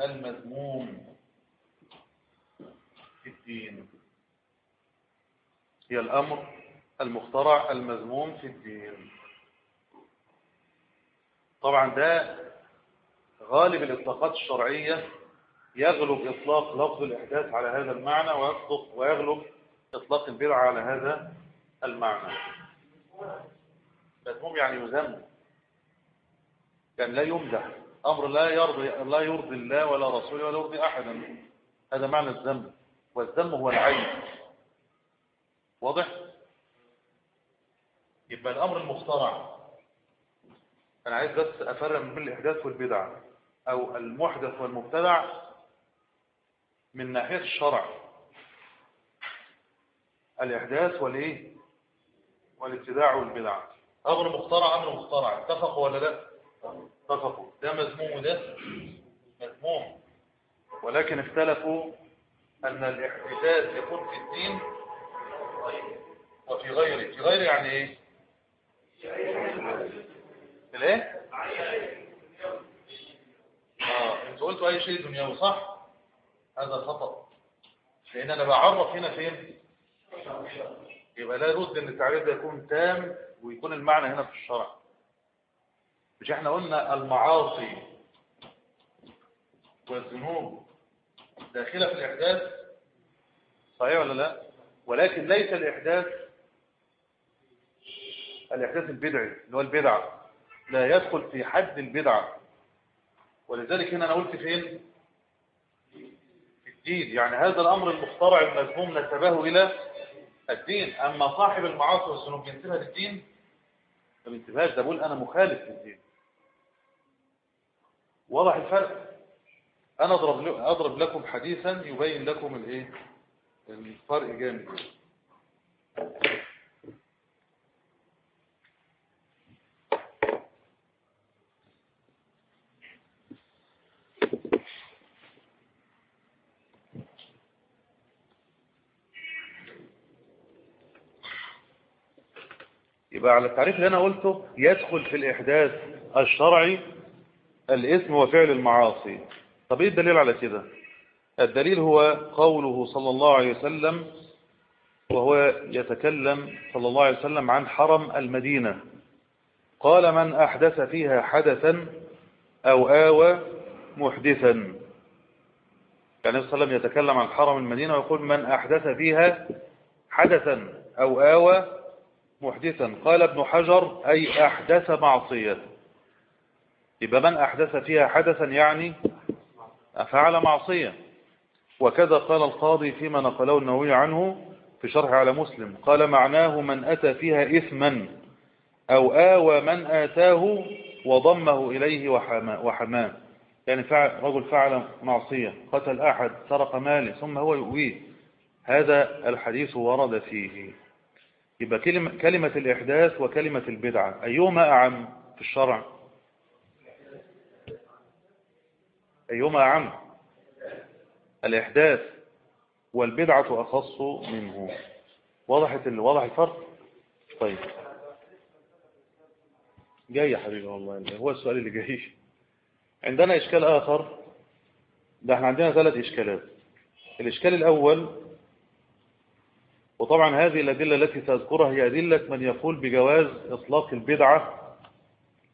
Speaker 1: المذموم في الدين. هي الأمر المخترع المذموم في الدين. طبعا ده غالب الإطلاقات الشرعية يغلب إطلاق لفظ الإحداث على هذا المعنى ويغلب إطلاق البدعة على هذا المعنى. مذموم يعني يذم. كان لا يمدح. أمر لا يرضي لا يرضي الله ولا رسوله ولا يرضي أحدا. هذا معنى الذم. والذم هو العين. واضح؟ يبقى الأمر المخترع. أنا عايز بس أفرق بين الإحداث والبدع أو المحدث والمبتدع من ناحية الشرع. الإحداث والإيه؟ والابتداع والبدع. أمر مخترع أمر مخترع. اتفقوا ولا لا؟ اتفقوا. ده مذموم وده مذموم. ولكن اختلفوا أن الاحداث يكون في الدين وفي غيره. في غيره يعني إيه؟ الإيه؟ آه. أنتوا قلتوا أي شيء دنيوي صح؟ هذا خطأ. لأن أنا بعرف هنا فين؟ يبقى لا يرد إن التعريف ده يكون تام ويكون المعنى هنا في الشرع. مش إحنا قلنا المعاصي والذنوب داخلة في الإحداث؟ صحيح ولا لا؟ ولكن ليس الإحداث الإحداث البدعي اللي هو البدع. لا يدخل في حد البدعة ولذلك هنا أنا قلت فين؟ في الدين. يعني هذا الأمر المخترع المذموم نسبه إلى الدين. أما صاحب المعاصي والذنوب ينسبها للدين؟ ما بينسبهاش ده بقول أنا مخالف للدين. واضح الفرق؟ أنا أضرب, أضرب لكم حديثا يبين لكم الإيه؟ الفرق جامد. يبقى على التعريف اللي أنا قلته يدخل في الإحداث الشرعي الاسم وفعل المعاصي. طب إيه الدليل على كده؟ الدليل هو قوله صلى الله عليه وسلم وهو يتكلم صلى الله عليه وسلم عن حرم المدينة. قال من أحدث فيها حدثا أو آوى محدثا. يعني صلى الله عليه وسلم يتكلم عن حرم المدينة ويقول من أحدث فيها حدثا أو آوى محدثا. قال ابن حجر أي أحدث معصية. يبقى من أحدث فيها حدثا يعني فعل معصية. وكذا قال القاضي فيما نقله النووي عنه في شرح على مسلم. قال معناه من أتى فيها إثما أو آوى من آتاه وضمه إليه وحماه يعني فعل رجل فعل معصية قتل أحد سرق ماله ثم هو يؤويه. هذا الحديث ورد فيه. يبقى كلمة, كلمة الإحداث وكلمة البدعة أيهما أعم في الشرع؟ أيهما أعم؟ الإحداث والبدعة أخص منه. وضحت وضح الفرق؟ طيب. جاي يا حبيبي والله هو السؤال اللي جاي. عندنا إشكال آخر. ده إحنا عندنا ثلاث إشكالات. الإشكال الأول وطبعا هذه الأدلة التي تذكرها هي أدلة من يقول بجواز إطلاق البدعة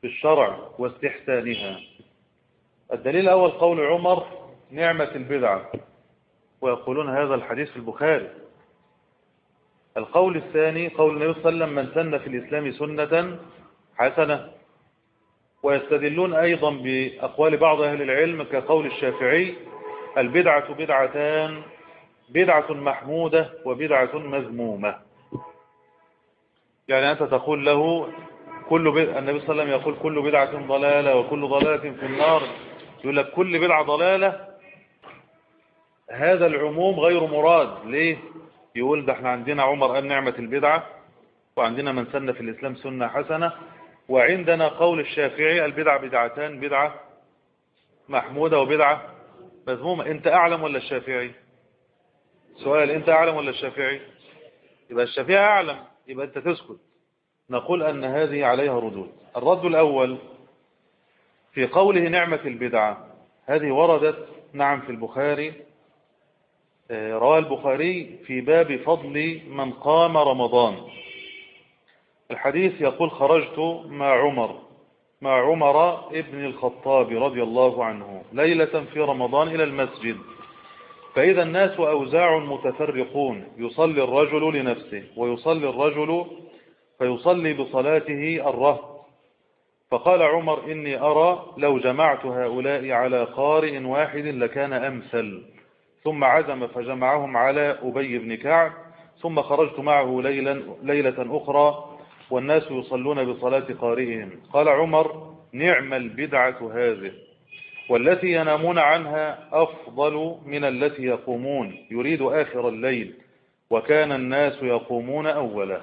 Speaker 1: في الشرع واستحسانها. الدليل الأول قول عمر نعمة البدعة ويقولون هذا الحديث في البخاري. القول الثاني قول النبي صلى الله عليه وسلم من سن في الإسلام سنة حسنة ويستدلون أيضا بأقوال بعض أهل العلم كقول الشافعي البدعة بدعتان بدعة محمودة وبدعة مذمومة. يعني أنت تقول له كل بدعة النبي صلى الله عليه وسلم يقول كل بدعة ضلالة وكل ضلالة في النار. يقول لك كل بدعة ضلالة هذا العموم غير مراد. ليه؟ يقول ده إحنا عندنا عمر قال نعمة البدعة وعندنا من سن في الإسلام سنة حسنة. وعندنا قول الشافعي البدعة بدعتان بدعة محمودة وبدعة مذمومة. أنت أعلم ولا الشافعي؟ سؤال أنت أعلم ولا الشافعي؟ يبقى الشافعي أعلم يبقى أنت تسكت. نقول أن هذه عليها ردود. الرد الأول في قوله نعمة البدعة. هذه وردت نعم في البخاري. رواه البخاري في باب فضل من قام رمضان. الحديث يقول خرجت مع عمر مع عمر ابن الخطاب رضي الله عنه ليلة في رمضان إلى المسجد. فإذا الناس أوزاع متفرقون. يصلي الرجل لنفسه ويصلي الرجل فيصلي بصلاته الرهط. فقال عمر إني أرى لو جمعت هؤلاء على قارئ واحد لكان أمثل. ثم عزم فجمعهم على أبي بن كعب. ثم خرجت معه ليلا ليلة أخرى والناس يصلون بصلاة قارئهم. قال عمر نعم البدعة هذه. والتي ينامون عنها أفضل من التي يقومون. يريد آخر الليل وكان الناس يقومون أولا.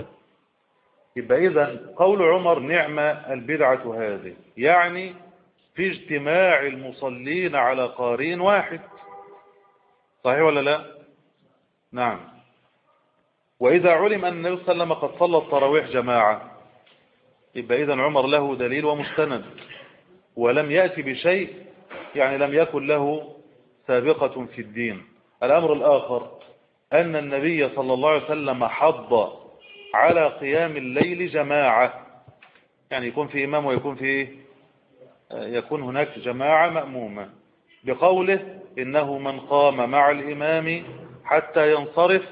Speaker 1: يبقى إذا قول عمر نعم البدعة هذه يعني في اجتماع المصلين على قارئ واحد. صحيح ولا لا؟ نعم. وإذا علم أن النبي صلى الله عليه وسلم قد صلى التراويح جماعة يبقى إذا عمر له دليل ومستند ولم يأتي بشيء يعني لم يكن له سابقة في الدين. الأمر الآخر أن النبي صلى الله عليه وسلم حض على قيام الليل جماعة. يعني يكون في إمام ويكون في يكون هناك جماعة مأمومة. بقوله إنه من قام مع الإمام حتى ينصرف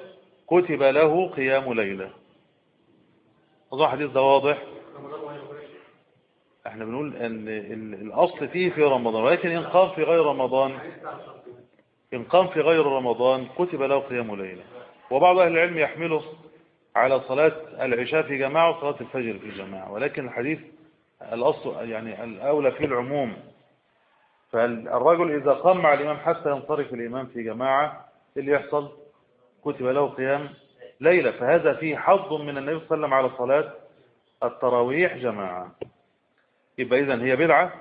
Speaker 1: كتب له قيام ليلة. أظن حديث ده واضح؟ إحنا بنقول ان الاصل فيه في رمضان ولكن ان قام في غير رمضان ان قام في غير رمضان كتب له قيام ليلة. وبعض أهل العلم يحمله على صلاة العشاء في جماعة وصلاة الفجر في جماعة ولكن الحديث الأصل يعني الأولى فيه العموم. فالرجل إذا قام مع الإمام حتى ينصرف الإمام في جماعة اللي يحصل؟ كتب له قيام ليلة. فهذا فيه حظ من النبي صلى الله عليه وسلم على صلاة التراويح جماعة. يبقى إذن هي بدعة.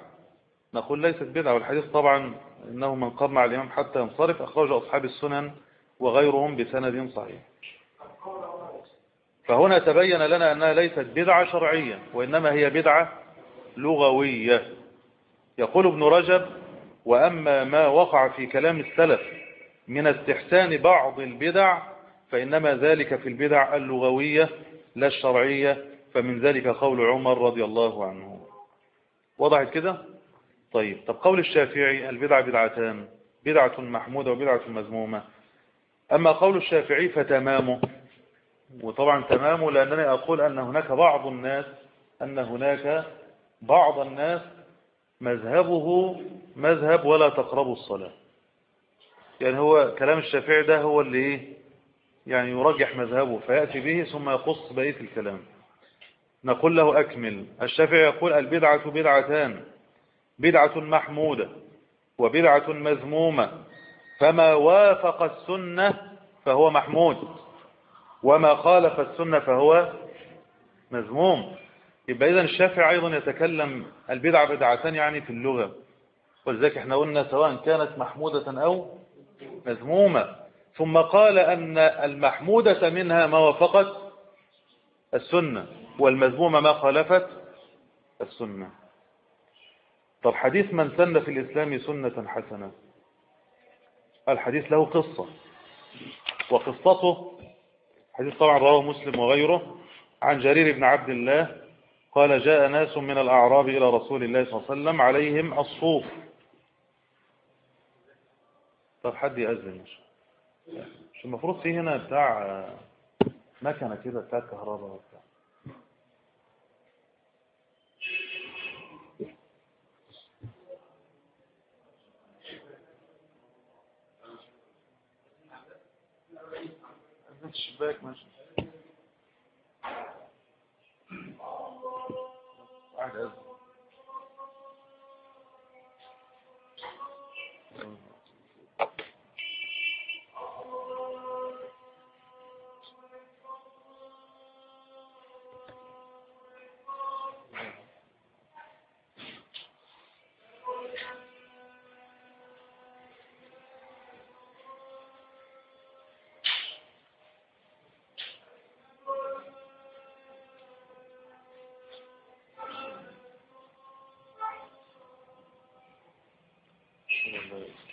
Speaker 1: نقول ليست بدعة والحديث طبعا إنه من قام مع الإمام حتى ينصرف أخرج أصحاب السنن وغيرهم بسند صحيح. فهنا تبين لنا أنها ليست بدعة شرعية وإنما هي بدعة لغوية. يقول ابن رجب وأما ما وقع في كلام السلف من استحسان بعض البدع فإنما ذلك في البدع اللغوية لا الشرعية. فمن ذلك قول عمر رضي الله عنه. وضعت كده؟ طيب طب قول الشافعي البدع بدعتان بدعة محمودة وبدعة مذمومة. أما قول الشافعي فتمامه وطبعا تمامه لأنني أقول أن هناك بعض الناس أن هناك بعض الناس مذهبه مذهب ولا تقربوا الصلاة. يعني هو كلام الشافعي ده هو اللي إيه؟ يعني يرجح مذهبه فيأتي به ثم يقص بقية الكلام. نقول له أكمل. الشافعي يقول البدعة بدعتان. بدعة محمودة وبدعة مذمومة. فما وافق السنة فهو محمود. وما خالف السنة فهو مذموم. يبقى إذن الشافعي أيضا يتكلم البدعة بدعتان يعني في اللغة. ولذلك إحنا قلنا سواء كانت محمودة أو مذمومة. ثم قال أن المحمودة منها ما وافقت السنة. والمذمومة ما خالفت السنة. طب حديث من سن في الإسلام سنة حسنة. الحديث له قصة وقصته حديث طبعا رواه مسلم وغيره عن جرير بن عبد الله قال جاء ناس من الأعراب إلى رسول الله صلى الله عليه وسلم عليهم الصوف. طب حد يأذن؟ مش المفروض في هنا بتاع مكنة كده بتاع كهرباء. وبتاع الشباك ماشي واحد numbers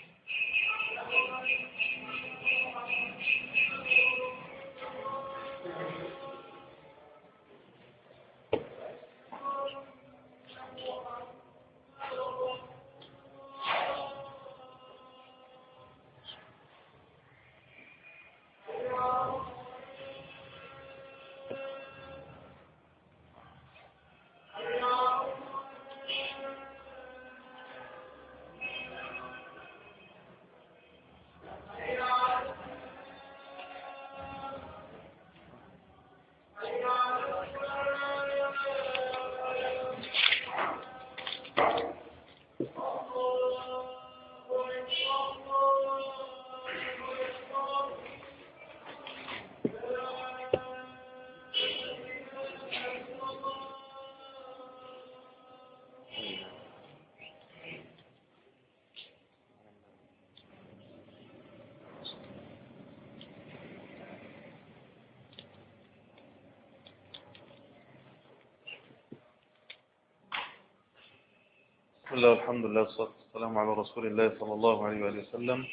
Speaker 1: بسم الله والحمد لله والصلاة والسلام على رسول الله صلى الله عليه وآله وسلم.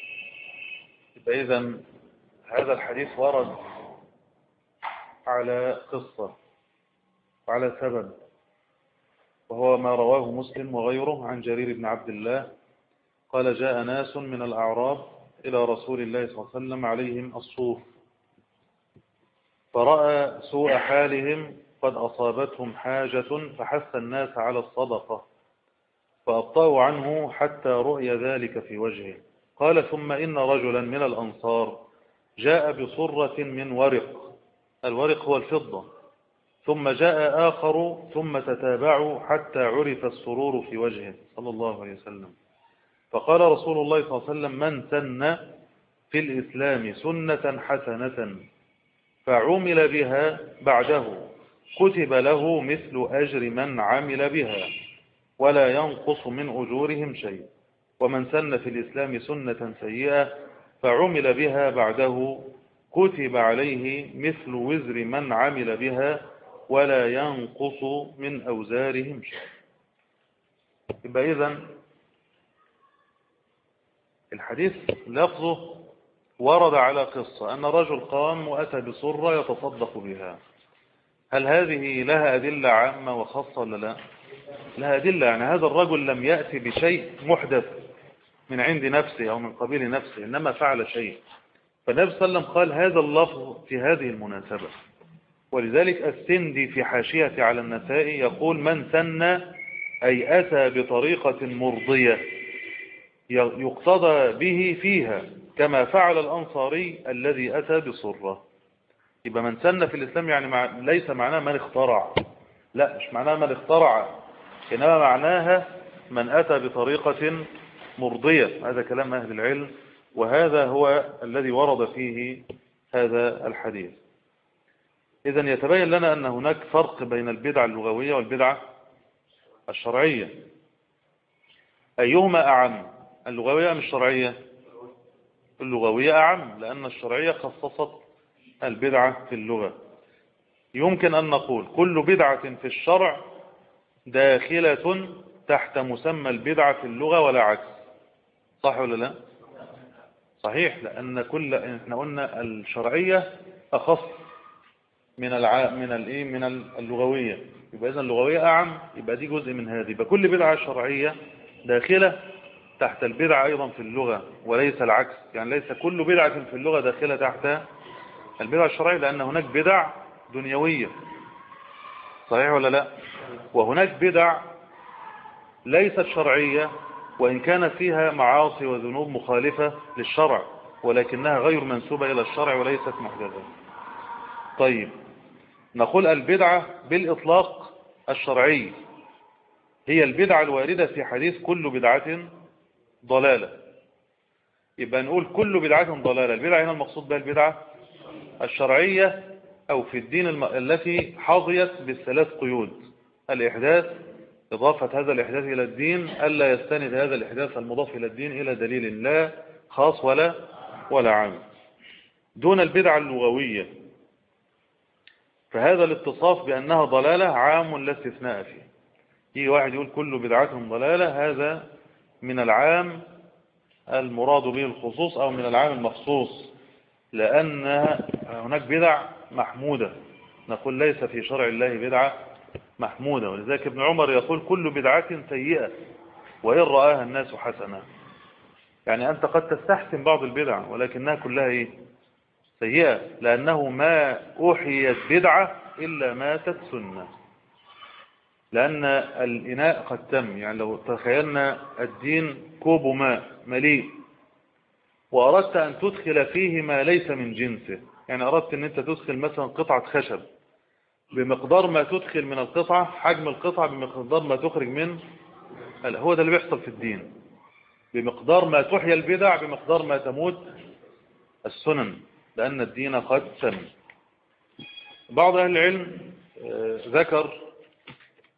Speaker 1: يبقى إذا هذا الحديث ورد على قصة وعلى سبب وهو ما رواه مسلم وغيره عن جرير بن عبد الله. قال جاء ناس من الأعراب إلى رسول الله صلى الله عليه وسلم عليهم الصوف فرأى سوء حالهم قد أصابتهم حاجة فحث الناس على الصدقة. فأبطأوا عنه حتى رؤي ذلك في وجهه. قال ثم إن رجلا من الأنصار جاء بصرة من ورق الورق هو الفضة. ثم جاء آخر ثم تتابعوا حتى عرف السرور في وجهه. صلى الله عليه وسلم. فقال رسول الله صلى الله عليه وسلم من سن في الإسلام سنة حسنة فعمل بها بعده كتب له مثل أجر من عمل بها. ولا ينقص من أجورهم شيء. ومن سن في الإسلام سنة سيئة فعمل بها بعده كتب عليه مثل وزر من عمل بها ولا ينقص من أوزارهم شيء. يبقى إذن الحديث لفظه ورد على قصة أن رجل قام وأتى بصرة يتصدق بها. هل هذه لها أدلة عامة وخاصة ولا لا؟ لها أدلة يعني هذا الرجل لم يأتي بشيء محدث من عند نفسه أو من قبيل نفسه إنما فعل شيء. فالنبي صلى الله عليه وسلم قال هذا اللفظ في هذه المناسبة. ولذلك السندي في حاشية على النسائي يقول من سن أي أتى بطريقة مرضية يقتضى به فيها كما فعل الأنصاري الذي أتى بصرة. يبقى من سن في الإسلام يعني ليس معناه من اخترع. لا مش معناه من اخترع. إنما معناها من أتى بطريقة مرضية. هذا كلام أهل العلم وهذا هو الذي ورد فيه هذا الحديث. إذا يتبين لنا أن هناك فرق بين البدعة اللغوية والبدعة الشرعية. أيهما أعم اللغوية أم الشرعية؟ اللغوية أعم لأن الشرعية خصصت البدعة في اللغة. يمكن أن نقول كل بدعة في الشرع داخلة تحت مسمى البدعة في اللغة ولا عكس؟ صح ولا لا؟ صحيح لأن كل إحنا قلنا الشرعية أخص من الع... من الايه من اللغوية. يبقى إذا اللغوية أعم يبقى دي جزء من هذه. يبقى كل بدعة شرعية داخلة تحت البدعة أيضا في اللغة وليس العكس. يعني ليس كل بدعة في اللغة داخلة تحت البدعة الشرعية لأن هناك بدع دنيوية. صحيح ولا لا؟ وهناك بدع ليست شرعية وإن كان فيها معاصي وذنوب مخالفة للشرع ولكنها غير منسوبة إلى الشرع وليست محدثة. طيب نقول البدعة بالإطلاق الشرعي. هي البدعة الواردة في حديث كل بدعة ضلالة. يبقى نقول كل بدعة ضلالة. البدعة هنا المقصود بها البدعة الشرعية أو في الدين. التي حظيت بالثلاث قيود. الإحداث إضافة هذا الإحداث إلى الدين ألا يستند هذا الإحداث المضاف إلى الدين إلى دليل لا خاص ولا ولا عام. دون البدعة اللغوية فهذا الاتصاف بأنها ضلالة عام لا استثناء فيه. يجي واحد يقول كل بدعة ضلالة هذا من العام المراد به الخصوص أو من العام المخصوص لأن هناك بدع محمودة. نقول ليس في شرع الله بدعة محمودة. ولذلك ابن عمر يقول كل بدعة سيئة وإن رآها الناس حسنة. يعني أنت قد تستحسن بعض البدع ولكنها كلها إيه؟ سيئة لأنه ما أوحيت بدعة إلا ماتت سنة. لأن الإناء قد تم. يعني لو تخيلنا الدين كوب ماء مليء وأردت أن تدخل فيه ما ليس من جنسه. يعني أردت أن أنت تدخل مثلا قطعة خشب. بمقدار ما تدخل من القطعة حجم القطعة بمقدار ما تخرج من هو ده اللي بيحصل في الدين. بمقدار ما تحيا البدع بمقدار ما تموت السنن لأن الدين قد تم بعض أهل العلم ذكر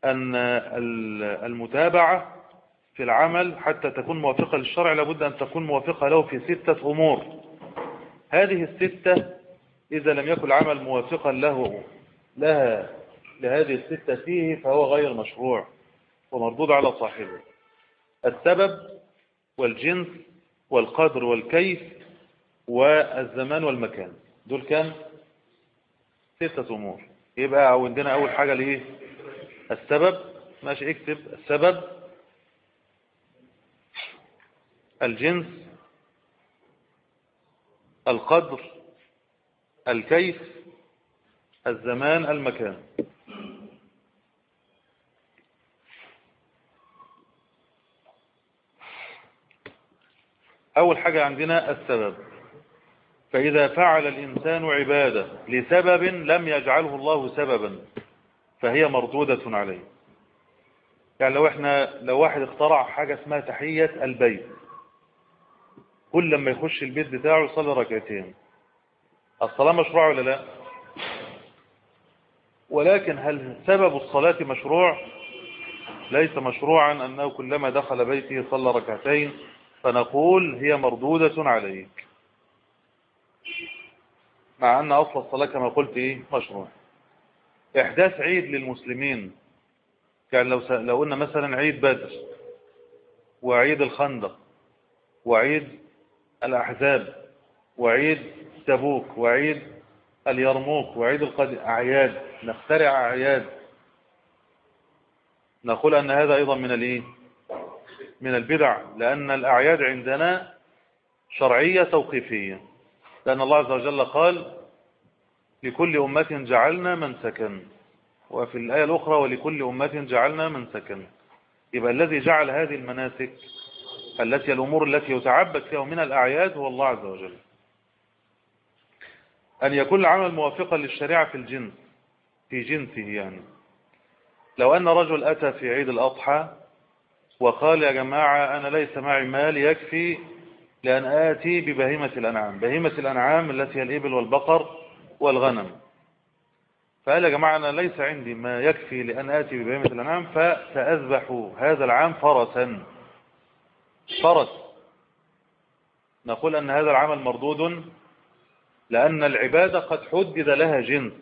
Speaker 1: أن المتابعة في العمل حتى تكون موافقة للشرع لابد أن تكون موافقة له في ستة أمور. هذه الستة إذا لم يكن العمل موافقا له. لها لهذه الستة فيه فهو غير مشروع ومردود على صاحبه. السبب والجنس والقدر والكيف والزمان والمكان. دول كام ستة أمور. يبقى عندنا أول حاجة ليه السبب. ماشي اكتب. السبب الجنس القدر الكيف الزمان المكان. أول حاجة عندنا السبب. فإذا فعل الإنسان عبادة لسبب لم يجعله الله سببا فهي مردودة عليه. يعني لو إحنا لو واحد اخترع حاجة اسمها تحية البيت كل لما يخش البيت بتاعه يصلي ركعتين. الصلاة مشروع ولا لا؟ ولكن هل سبب الصلاة مشروع؟ ليس مشروعا أنه كلما دخل بيته صلى ركعتين فنقول هي مردودة عليك مع أن أصل الصلاة كما قلت إيه؟ مشروع. إحداث عيد للمسلمين. كان لو. لو قلنا مثلا عيد بدر وعيد الخندق وعيد الأحزاب وعيد تبوك وعيد اليرموك وعيد القد... أعياد نخترع أعياد. نقول أن هذا أيضا من الإيه؟ من البدع لأن الأعياد عندنا شرعية توقيفية. لأن الله عز وجل قال لكل أمة جعلنا من سكن. وفي الآية الأخرى ولكل أمة جعلنا من سكن. يبقى الذي جعل هذه المناسك التي الأمور التي يتعبد فيها من الأعياد هو الله عز وجل. أن يكون العمل موافقا للشريعة في الجنس في جنسه يعني. لو أن رجل أتى في عيد الأضحى وقال يا جماعة أنا ليس معي مال يكفي لأن آتي ببهيمة الأنعام بهيمة الأنعام التي هي الإبل والبقر والغنم. فقال يا جماعة أنا ليس عندي ما يكفي لأن آتي ببهيمة الأنعام فسأذبح هذا العام فرسا. فرس. نقول أن هذا العمل مردود لأن العبادة قد حدد لها جنس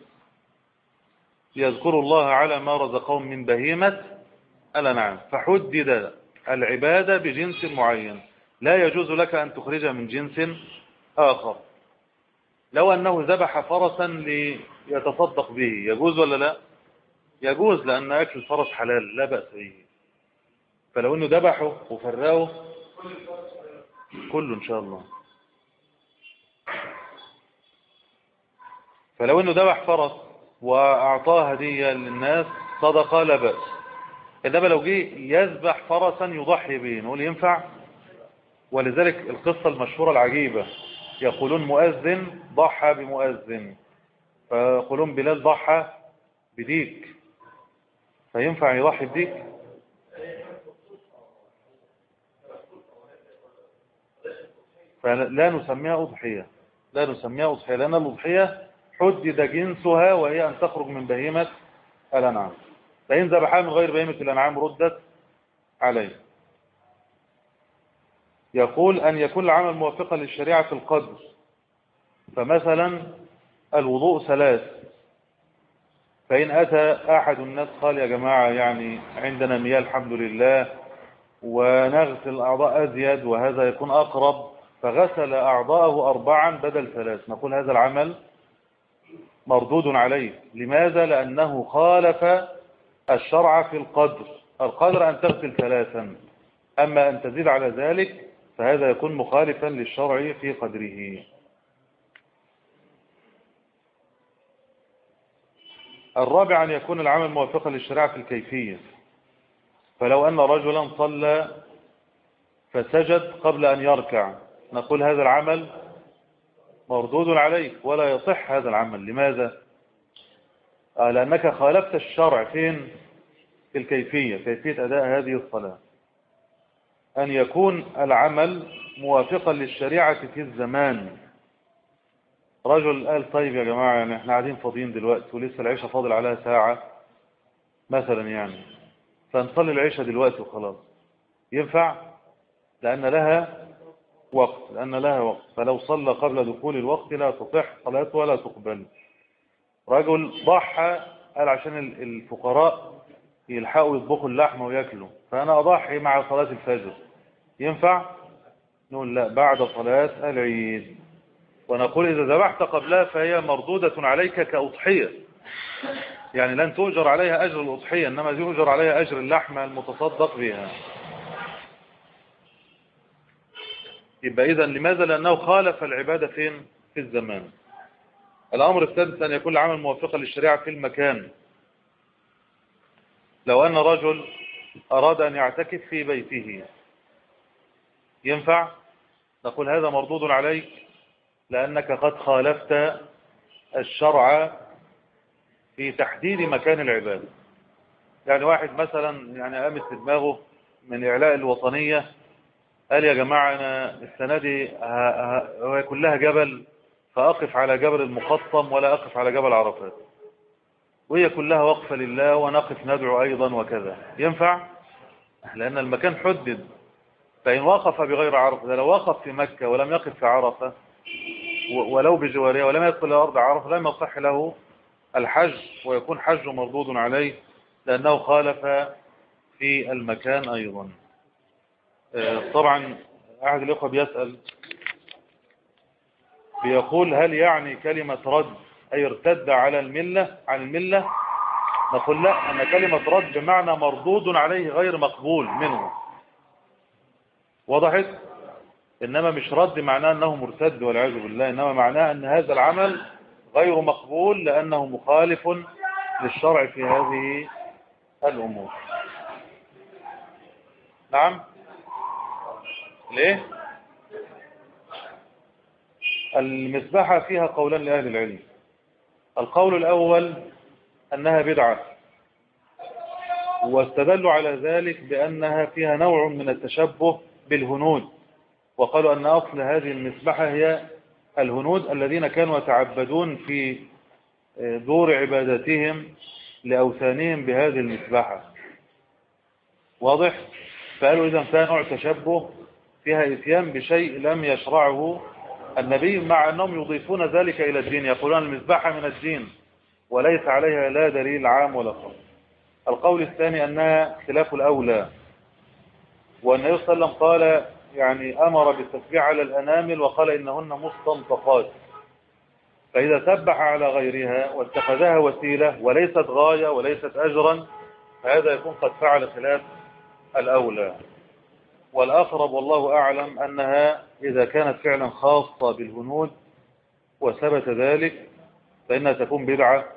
Speaker 1: ليذكروا الله على ما رزقهم من بهيمة الأنعام. فحدد العبادة بجنس معين. لا يجوز لك أن تخرج من جنس آخر. لو أنه ذبح فرسا ليتصدق به يجوز ولا لا؟ يجوز لأن أكل الفرس حلال لا بأس به. فلو أنه ذبحه وفراه كله إن شاء الله. فلو أنه ذبح فرس وأعطاه هدية للناس صدقة لا بأس. إنما لو جه يذبح فرسا يضحي به نقول ينفع؟ ولذلك القصة المشهورة العجيبة يقولون مؤذن ضحى بمؤذن فيقولون بلال ضحى بديك. فينفع يضحي بديك؟ فلا نسميها أضحية. لا نسميها أضحية لأن الأضحية حدد جنسها وهي أن تخرج من بهيمة الأنعام. فإن ذبحها من غير بهيمة الأنعام ردت عليه. يقول أن يكون العمل موافقا للشريعة في القدر. فمثلا الوضوء ثلاث. فإن أتى أحد الناس قال يا جماعة يعني عندنا مياه الحمد لله ونغسل الأعضاء أزيد وهذا يكون أقرب. فغسل أعضاءه أربعا بدل ثلاث. نقول هذا العمل مردود عليه. لماذا؟ لأنه خالف الشرع في القدر. القدر أن تغسل ثلاثا. أما أن تزيد على ذلك فهذا يكون مخالفا للشرع في قدره. الرابع أن يكون العمل موافقا للشريعة في الكيفية. فلو أن رجلا صلى فسجد قبل أن يركع. نقول هذا العمل مردود عليك ولا يصح هذا العمل. لماذا؟ لأنك خالفت الشرع. فين؟ في الكيفية كيفية أداء هذه الصلاة. أن يكون العمل موافقا للشريعة في الزمان. رجل قال طيب يا جماعة يعني إحنا قاعدين فاضيين دلوقتي ولسه العيشة فاضل عليها ساعة مثلا يعني. فنصلي العيشة دلوقتي وخلاص. ينفع؟ لأن لها وقت لأن لها وقت. فلو صلى قبل دخول الوقت لا تصح صلاته ولا تقبل رجل ضحى قال عشان الفقراء يلحقوا يطبخوا اللحمة ويأكلوا. فأنا أضحي مع صلاة الفجر. ينفع؟ نقول لا. بعد صلاة العيد. ونقول إذا ذبحت قبلها فهي مردودة عليك كأضحية. يعني لن تؤجر عليها أجر الأضحية إنما يؤجر عليها أجر اللحمة المتصدق بها. يبقى إذا لماذا؟ لأنه خالف العبادة فين؟ في الزمان. الأمر السادس أن يكون العمل موافقا للشريعة في المكان. لو أن رجل أراد أن يعتكف في بيته ينفع؟ نقول هذا مردود عليك لأنك قد خالفت الشرع في تحديد مكان العبادة. يعني واحد مثلا يعني قامت في دماغه من إعلاء الوطنية قال يا جماعة أنا السنة دي هي كلها جبل فأقف على جبل المقطم ولا أقف على جبل عرفات. وهي كلها وقفة لله ونقف ندعو أيضا وكذا. ينفع؟ لأن المكان حدد. فإن وقف بغير عرفة لو وقف في مكة ولم يقف في عرفة ولو بجوارها ولم يدخل أرض عرفة لم يصح له الحج ويكون حجه مردود عليه لأنه خالف في المكان أيضا. طبعا أحد الإخوة بيسأل بيقول هل يعني كلمة رد أي ارتد على الملة عن الملة؟ نقول لا أن كلمة رد بمعنى مردود عليه غير مقبول منه. وضحت إنما مش رد معناه أنه مرتد والعياذ بالله إنما معناه أن هذا العمل غير مقبول لأنه مخالف للشرع في هذه الأمور. نعم؟ ليه؟ المسبحة فيها قولان لأهل العلم. القول الأول أنها بدعة واستدلوا على ذلك بأنها فيها نوع من التشبه بالهنود وقالوا أن أصل هذه المسبحة هي الهنود الذين كانوا يتعبدون في دور عبادتهم لأوثانهم بهذه المسبحة. واضح؟ فقالوا إذا فيها نوع تشبه فيها إتيان بشيء لم يشرعه النبي مع أنهم يضيفون ذلك إلى الدين يقولون المسبحة من الدين وليس عليها لا دليل عام ولا خاص القول الثاني أنها خلاف الأولى وأن النبي صلى الله عليه وسلم قال يعني أمر بالتسبيح على الأنامل وقال إنهن مستنطقات. فإذا سبح على غيرها واتخذها وسيلة وليست غاية وليست أجرا فهذا يكون قد فعل خلاف الأولى. والأقرب والله أعلم أنها إذا كانت فعلا خاصة بالهنود وثبت ذلك فإنها تكون بدعة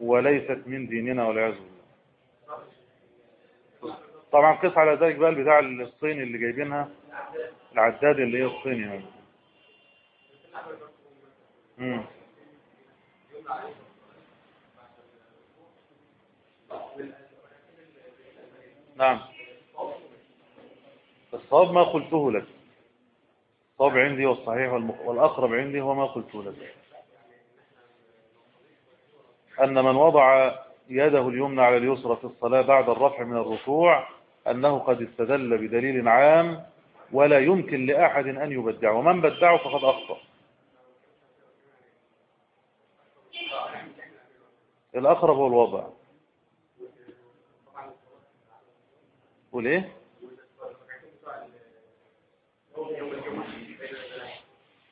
Speaker 1: وليست من ديننا والعياذ بالله طبعا قص على ذلك بقى البتاع الصيني اللي جايبينها العداد اللي هي الصيني يعني. مم. نعم الصواب ما قلته لك. الصواب عندي والصحيح. والأقرب عندي هو ما قلته لك. أن من وضع يده اليمنى على اليسرى في الصلاة بعد الرفع من الركوع أنه قد استدل بدليل عام ولا يمكن لأحد أن يبدعه. ومن بدعه فقد أخطأ. الأقرب هو الوضع. قول إيه؟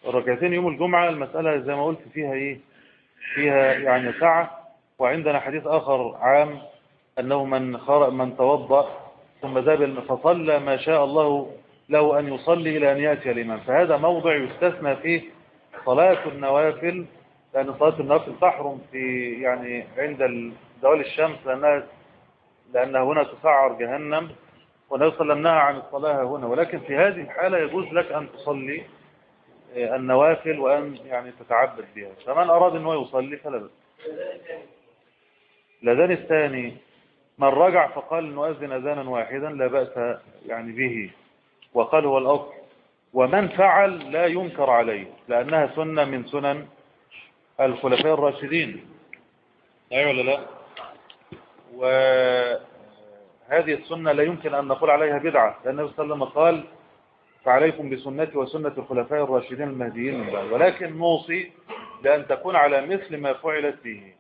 Speaker 1: الركعتين يوم الجمعة المسألة زي ما قلت فيها إيه؟ فيها يعني سعة وعندنا حديث آخر عام أنه من خرج من توضأ ثم ذهب فصلى ما شاء الله له أن يصلي إلى أن يأتي الإمام. فهذا موضع يستثنى فيه صلاة النوافل لأن صلاة النوافل تحرم في يعني عند زوال الشمس لأنها لأنها هنا تسعر جهنم. والنبي صلى الله عليه وسلم نهى عن الصلاة هنا. ولكن في هذه الحالة يجوز لك أن تصلي. النوافل وأن يعني تتعبد بها. فمن أراد أنه يصلي فلا بأس. الأذان الثاني من رجع فقال نؤذن أذانا واحدا لا بأس يعني به. وقال هو الأصل ومن فعل لا ينكر عليه لأنها سنة من سنن الخلفاء الراشدين. أيوة ولا لا؟ وهذه السنة لا يمكن أن نقول عليها بدعة لأن النبي صلى الله عليه وسلم قال فعليكم بسنتي وسنة الخلفاء الراشدين المهديين من بعد. ولكن نوصي بأن تكون على مثل ما فعلت به.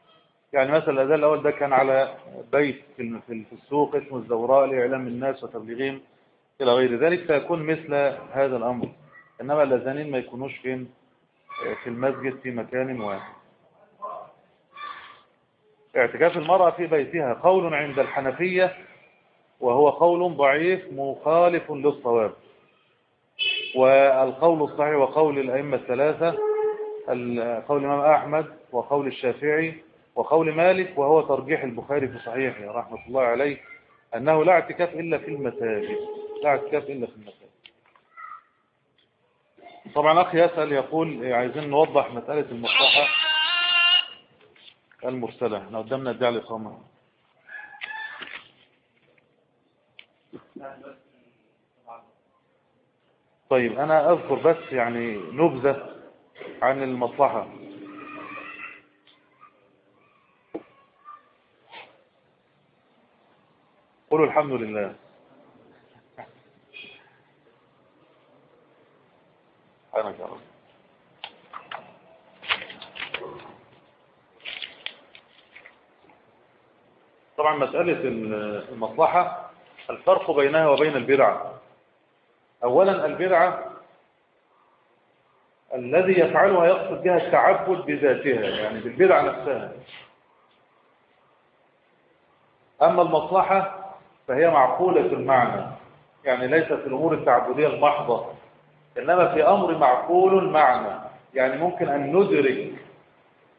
Speaker 1: يعني مثلا الأذان الأول ده كان على بيت في السوق اسمه الزوراء لإعلام الناس وتبليغهم إلى غير ذلك فيكون مثل هذا الأمر. إنما الأذانين ما يكونوش فين؟ في المسجد في مكان واحد. اعتكاف المرأة في بيتها قول عند الحنفية وهو قول ضعيف مخالف للصواب. والقول الصحيح وقول الأئمة الثلاثة قول الإمام أحمد وقول الشافعي وقول مالك وهو ترجيح البخاري في صحيحه رحمة الله عليه أنه لا اعتكاف إلا في المساجد. لا اعتكاف إلا في المساجد. طبعا أخي يسأل يقول عايزين نوضح مسألة المصلحة المرسلة. إحنا قدامنا ادعي الإقامة طيب أنا أذكر بس يعني نبذة عن المصلحة. قولوا الحمد لله. أنا كرم طبعا مسألة المصلحة الفرق بينها وبين البدعة أولا البدعة الذي يفعلها يقصد بها التعبد بذاتها يعني بالبدعة نفسها. أما المصلحة فهي معقولة المعنى يعني ليست الأمور التعبدية المحضة إنما في أمر معقول المعنى يعني ممكن أن ندرك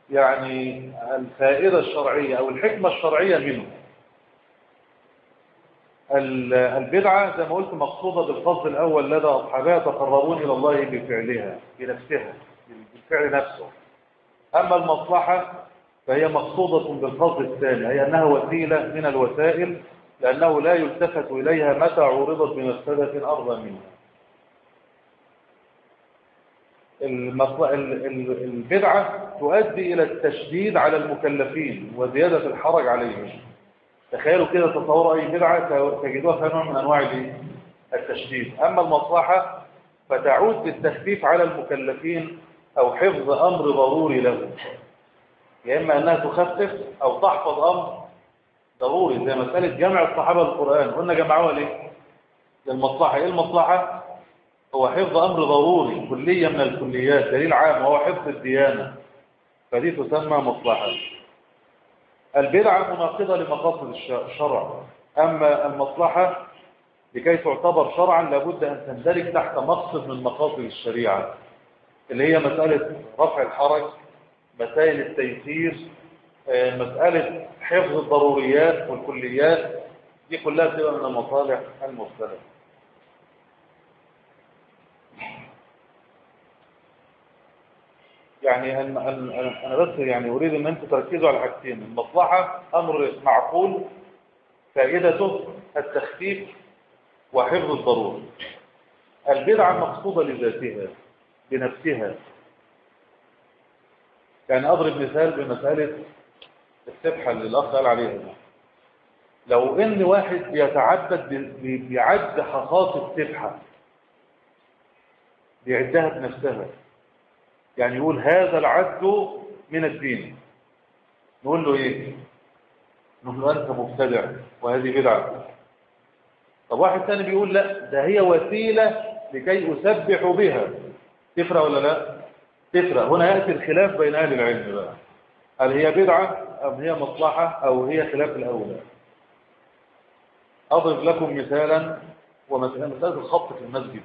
Speaker 1: يعني الفائدة الشرعية أو الحكمة الشرعية منه. البدعة زي ما قلت مقصودة بالقصد الأول لدى أصحابها يتقربون إلى الله بفعلها بنفسها بالفعل نفسه. أما المصلحة فهي مقصودة بالقصد الثاني أي أنها وسيلة من الوسائل لأنه لا يلتفت إليها متى عرضت بمفسدة أرضى منها. البدعة تؤدي إلى التشديد على المكلفين وزيادة الحرج عليهم. تخيلوا كده تصوروا أي بدعة تجدوها فيها نوع من أنواع التشديد. أما المصلحة فتعود بالتخفيف على المكلفين أو حفظ أمر ضروري لهم. يا إما أنها تخفف أو تحفظ أمر ضروري. زي مسألة جمع الصحابة القرآن قلنا جمعوها ليه؟ للمصلحة. إيه المصلحة؟ هو حفظ أمر ضروري كلية من الكليات دليل عام وهو حفظ الديانة. فدي تسمى مصلحة. البدعة مناقضة لمقاصد الشرع. أما المصلحة لكي تعتبر شرعا لابد أن تندرج تحت مقصد من مقاصد الشريعة اللي هي مسألة رفع الحرج مسائل التيسير مسألة حفظ الضروريات والكليات. دي كلها بتبقى من المصالح المختلفة يعني أنا بس يعني أريد أن أنتم تركزوا على حاجتين المصلحة أمر معقول فائدته التخفيف وحفظ الضرورة. البدعة مقصودة لذاتها بنفسها. يعني أضرب مثال بمسألة السبحة اللي الأخ قال عليها لو إن واحد بيتعبد بيعد حصاص السبحة بيعدها بنفسها. يعني يقول هذا العد من الدين. نقول له إيه؟ نقول له أنت مبتدع وهذه بدعة. طب واحد ثاني بيقول لا ده هي وسيلة لكي أسبح بها. تفرق ولا لا؟ تفرق. هنا يأتي الخلاف بين أهل العلم بقى. هل هي بدعة أم هي مصلحة أو هي خلاف الأولى؟ أضرب لكم مثالا ومساله الخط في المسجد.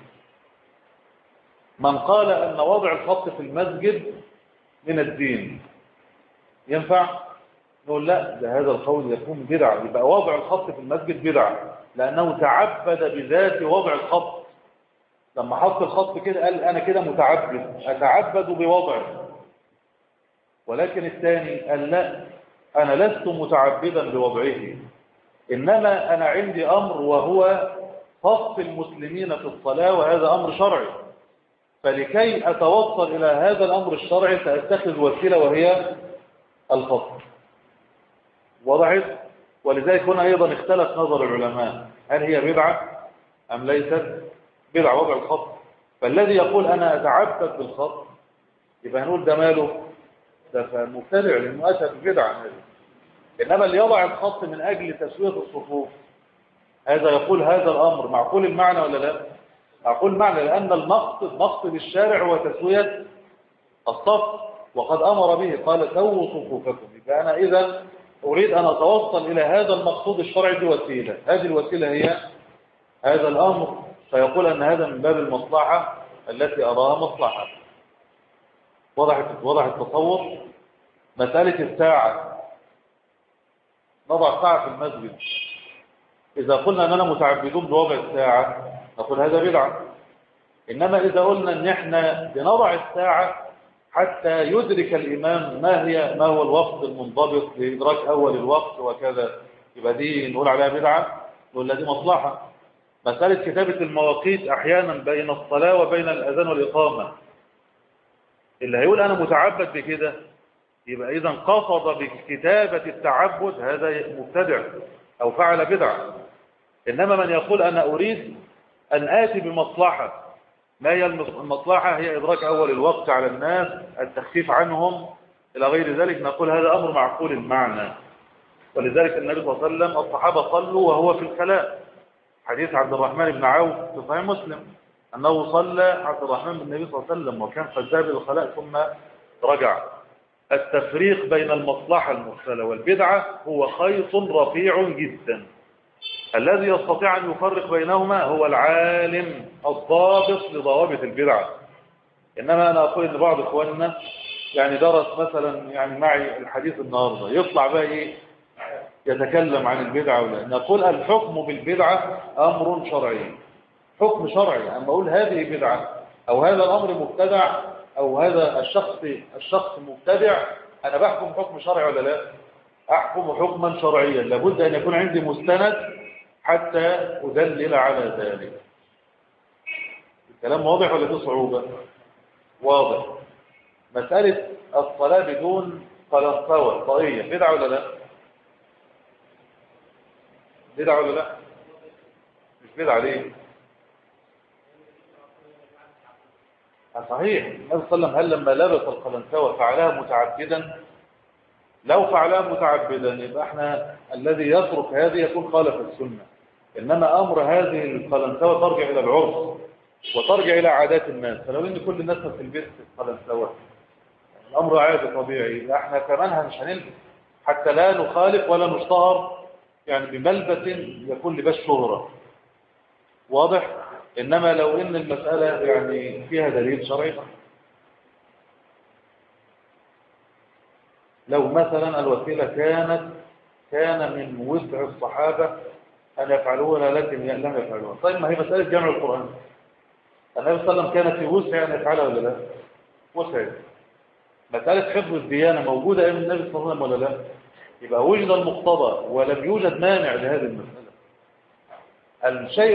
Speaker 1: من قال أن وضع الخط في المسجد من الدين. ينفع؟ نقول لا ده هذا القول يكون بدعة. يبقى وضع الخط في المسجد بدعة لأنه تعبد بذات وضع الخط. لما حط الخط كده قال أنا كده متعبد أتعبد بوضعه. ولكن الثاني قال لا أنا لست متعبدا بوضعه. إنما أنا عندي أمر وهو صف المسلمين في الصلاة وهذا أمر شرعي. فلكي أتوصل إلى هذا الأمر الشرعي سأتخذ وسيلة وهي الخط وضعت ولذلك هنا أيضا اختلف نظر العلماء. هل هي بدعة أم ليست؟ بدعة وضع الخط. فالذي يقول أنا أتعبد بالخط يبقى هنقول ده ماله؟ ده مبتدع لأنه أتى ببدعة هذه. إنما اللي يضع الخط من أجل تسوية الصفوف هذا يقول هذا الأمر. معقول المعنى ولا لا؟ أقول معنى لأن المقصد مقصد الشارع هو تسوية الصف وقد أمر به قال سووا صفوفكم. يبقى أنا إذا أريد أن أتوصل إلى هذا المقصود الشرعي بوسيلة هذه الوسيلة هي هذا الأمر. فيقول أن هذا من باب المصلحة التي أراها مصلحة. وضح وضح التصور؟ مسألة الساعة. نضع ساعة في المسجد. إذا قلنا أننا متعبدون بوضع الساعة نقول هذا بدعة. إنما إذا قلنا أن إحنا بنضع الساعة حتى يدرك الإمام ما هي ما هو الوقت المنضبط لإدراك أول الوقت وكذا. يبقى دي نقول عليها بدعة نقول دي مصلحة. مسألة كتابة المواقيت أحيانا بين الصلاة وبين الأذان والإقامة. اللي هيقول أنا متعبد بكده يبقى إذا قصد بكتابة التعبد هذا مبتدع أو فعل بدعة. إنما من يقول أنا أريد أن آتي بمصلحة. ما هي المصلحة؟ هي إدراك أول الوقت على الناس التخفيف عنهم. إلى غير ذلك نقول هذا أمر معقول المعنى ولذلك النبي صلى الله عليه وسلم الصحابة صلوا وهو في الخلاء. حديث عبد الرحمن بن عوف في صحيح مسلم أنه صلى عبد الرحمن بن النبي صلى الله عليه وسلم وكان إلى الخلاء ثم رجع. التفريق بين المصلحة المرسلة والبدعة هو خيط رفيع جدا. الذي يستطيع أن يفرق بينهما هو العالم الضابط لضوابط البدعة إنما أنا أقول إن بعض إخواننا يعني درس مثلا يعني معي الحديث النهاردة يطلع بقى إيه؟ يتكلم عن البدعة ولا نقول الحكم بالبدعة أمر شرعي. حكم شرعي. أما أقول هذه بدعة أو هذا الأمر مبتدع أو هذا الشخص الشخص مبتدع أنا بحكم حكم شرعي ولا لا؟ أحكم حكما شرعيا. لابد أن يكون عندي مستند حتى أدلل على ذلك. الكلام واضح ولا فيه صعوبة؟ واضح. مسألة الصلاة بدون قلنسوة طائية بدعة ولا لا؟ بدعة ولا لا؟ مش بدعة ليه؟ صحيح. النبي صلى الله عليه وسلم هل لما لبس القلنسوة فعلها متعبدا لو فعلها متعبدا يبقى إحنا الذي يترك هذه يكون خالف السنة. إنما أمر هذه القلنسوة ترجع إلى العرف وترجع إلى عادات الناس. فلو إن كل الناس في البيت في القلنسوة الأمر عادي طبيعي. إحنا كمان مش هنلبس. حتى لا نخالف ولا نشتهر يعني بملبس يكون لباس شهرة. واضح؟ إنما لو إن المسألة يعني فيها دليل شرعي. لو مثلا الوسيلة كانت كان من وسع الصحابة أن يفعلوها لكن لم يفعلوها طيب ما هي مسألة جمع القرآن. النبي صلى الله عليه وسلم كان في وسع أن يفعلها ولا لا؟ وسع. مسألة حفظ الديانة موجودة أيام النبي صلى الله عليه وسلم ولا لا؟ يبقى وجد المقتضى ولم يوجد مانع لهذه المسألة. الشيء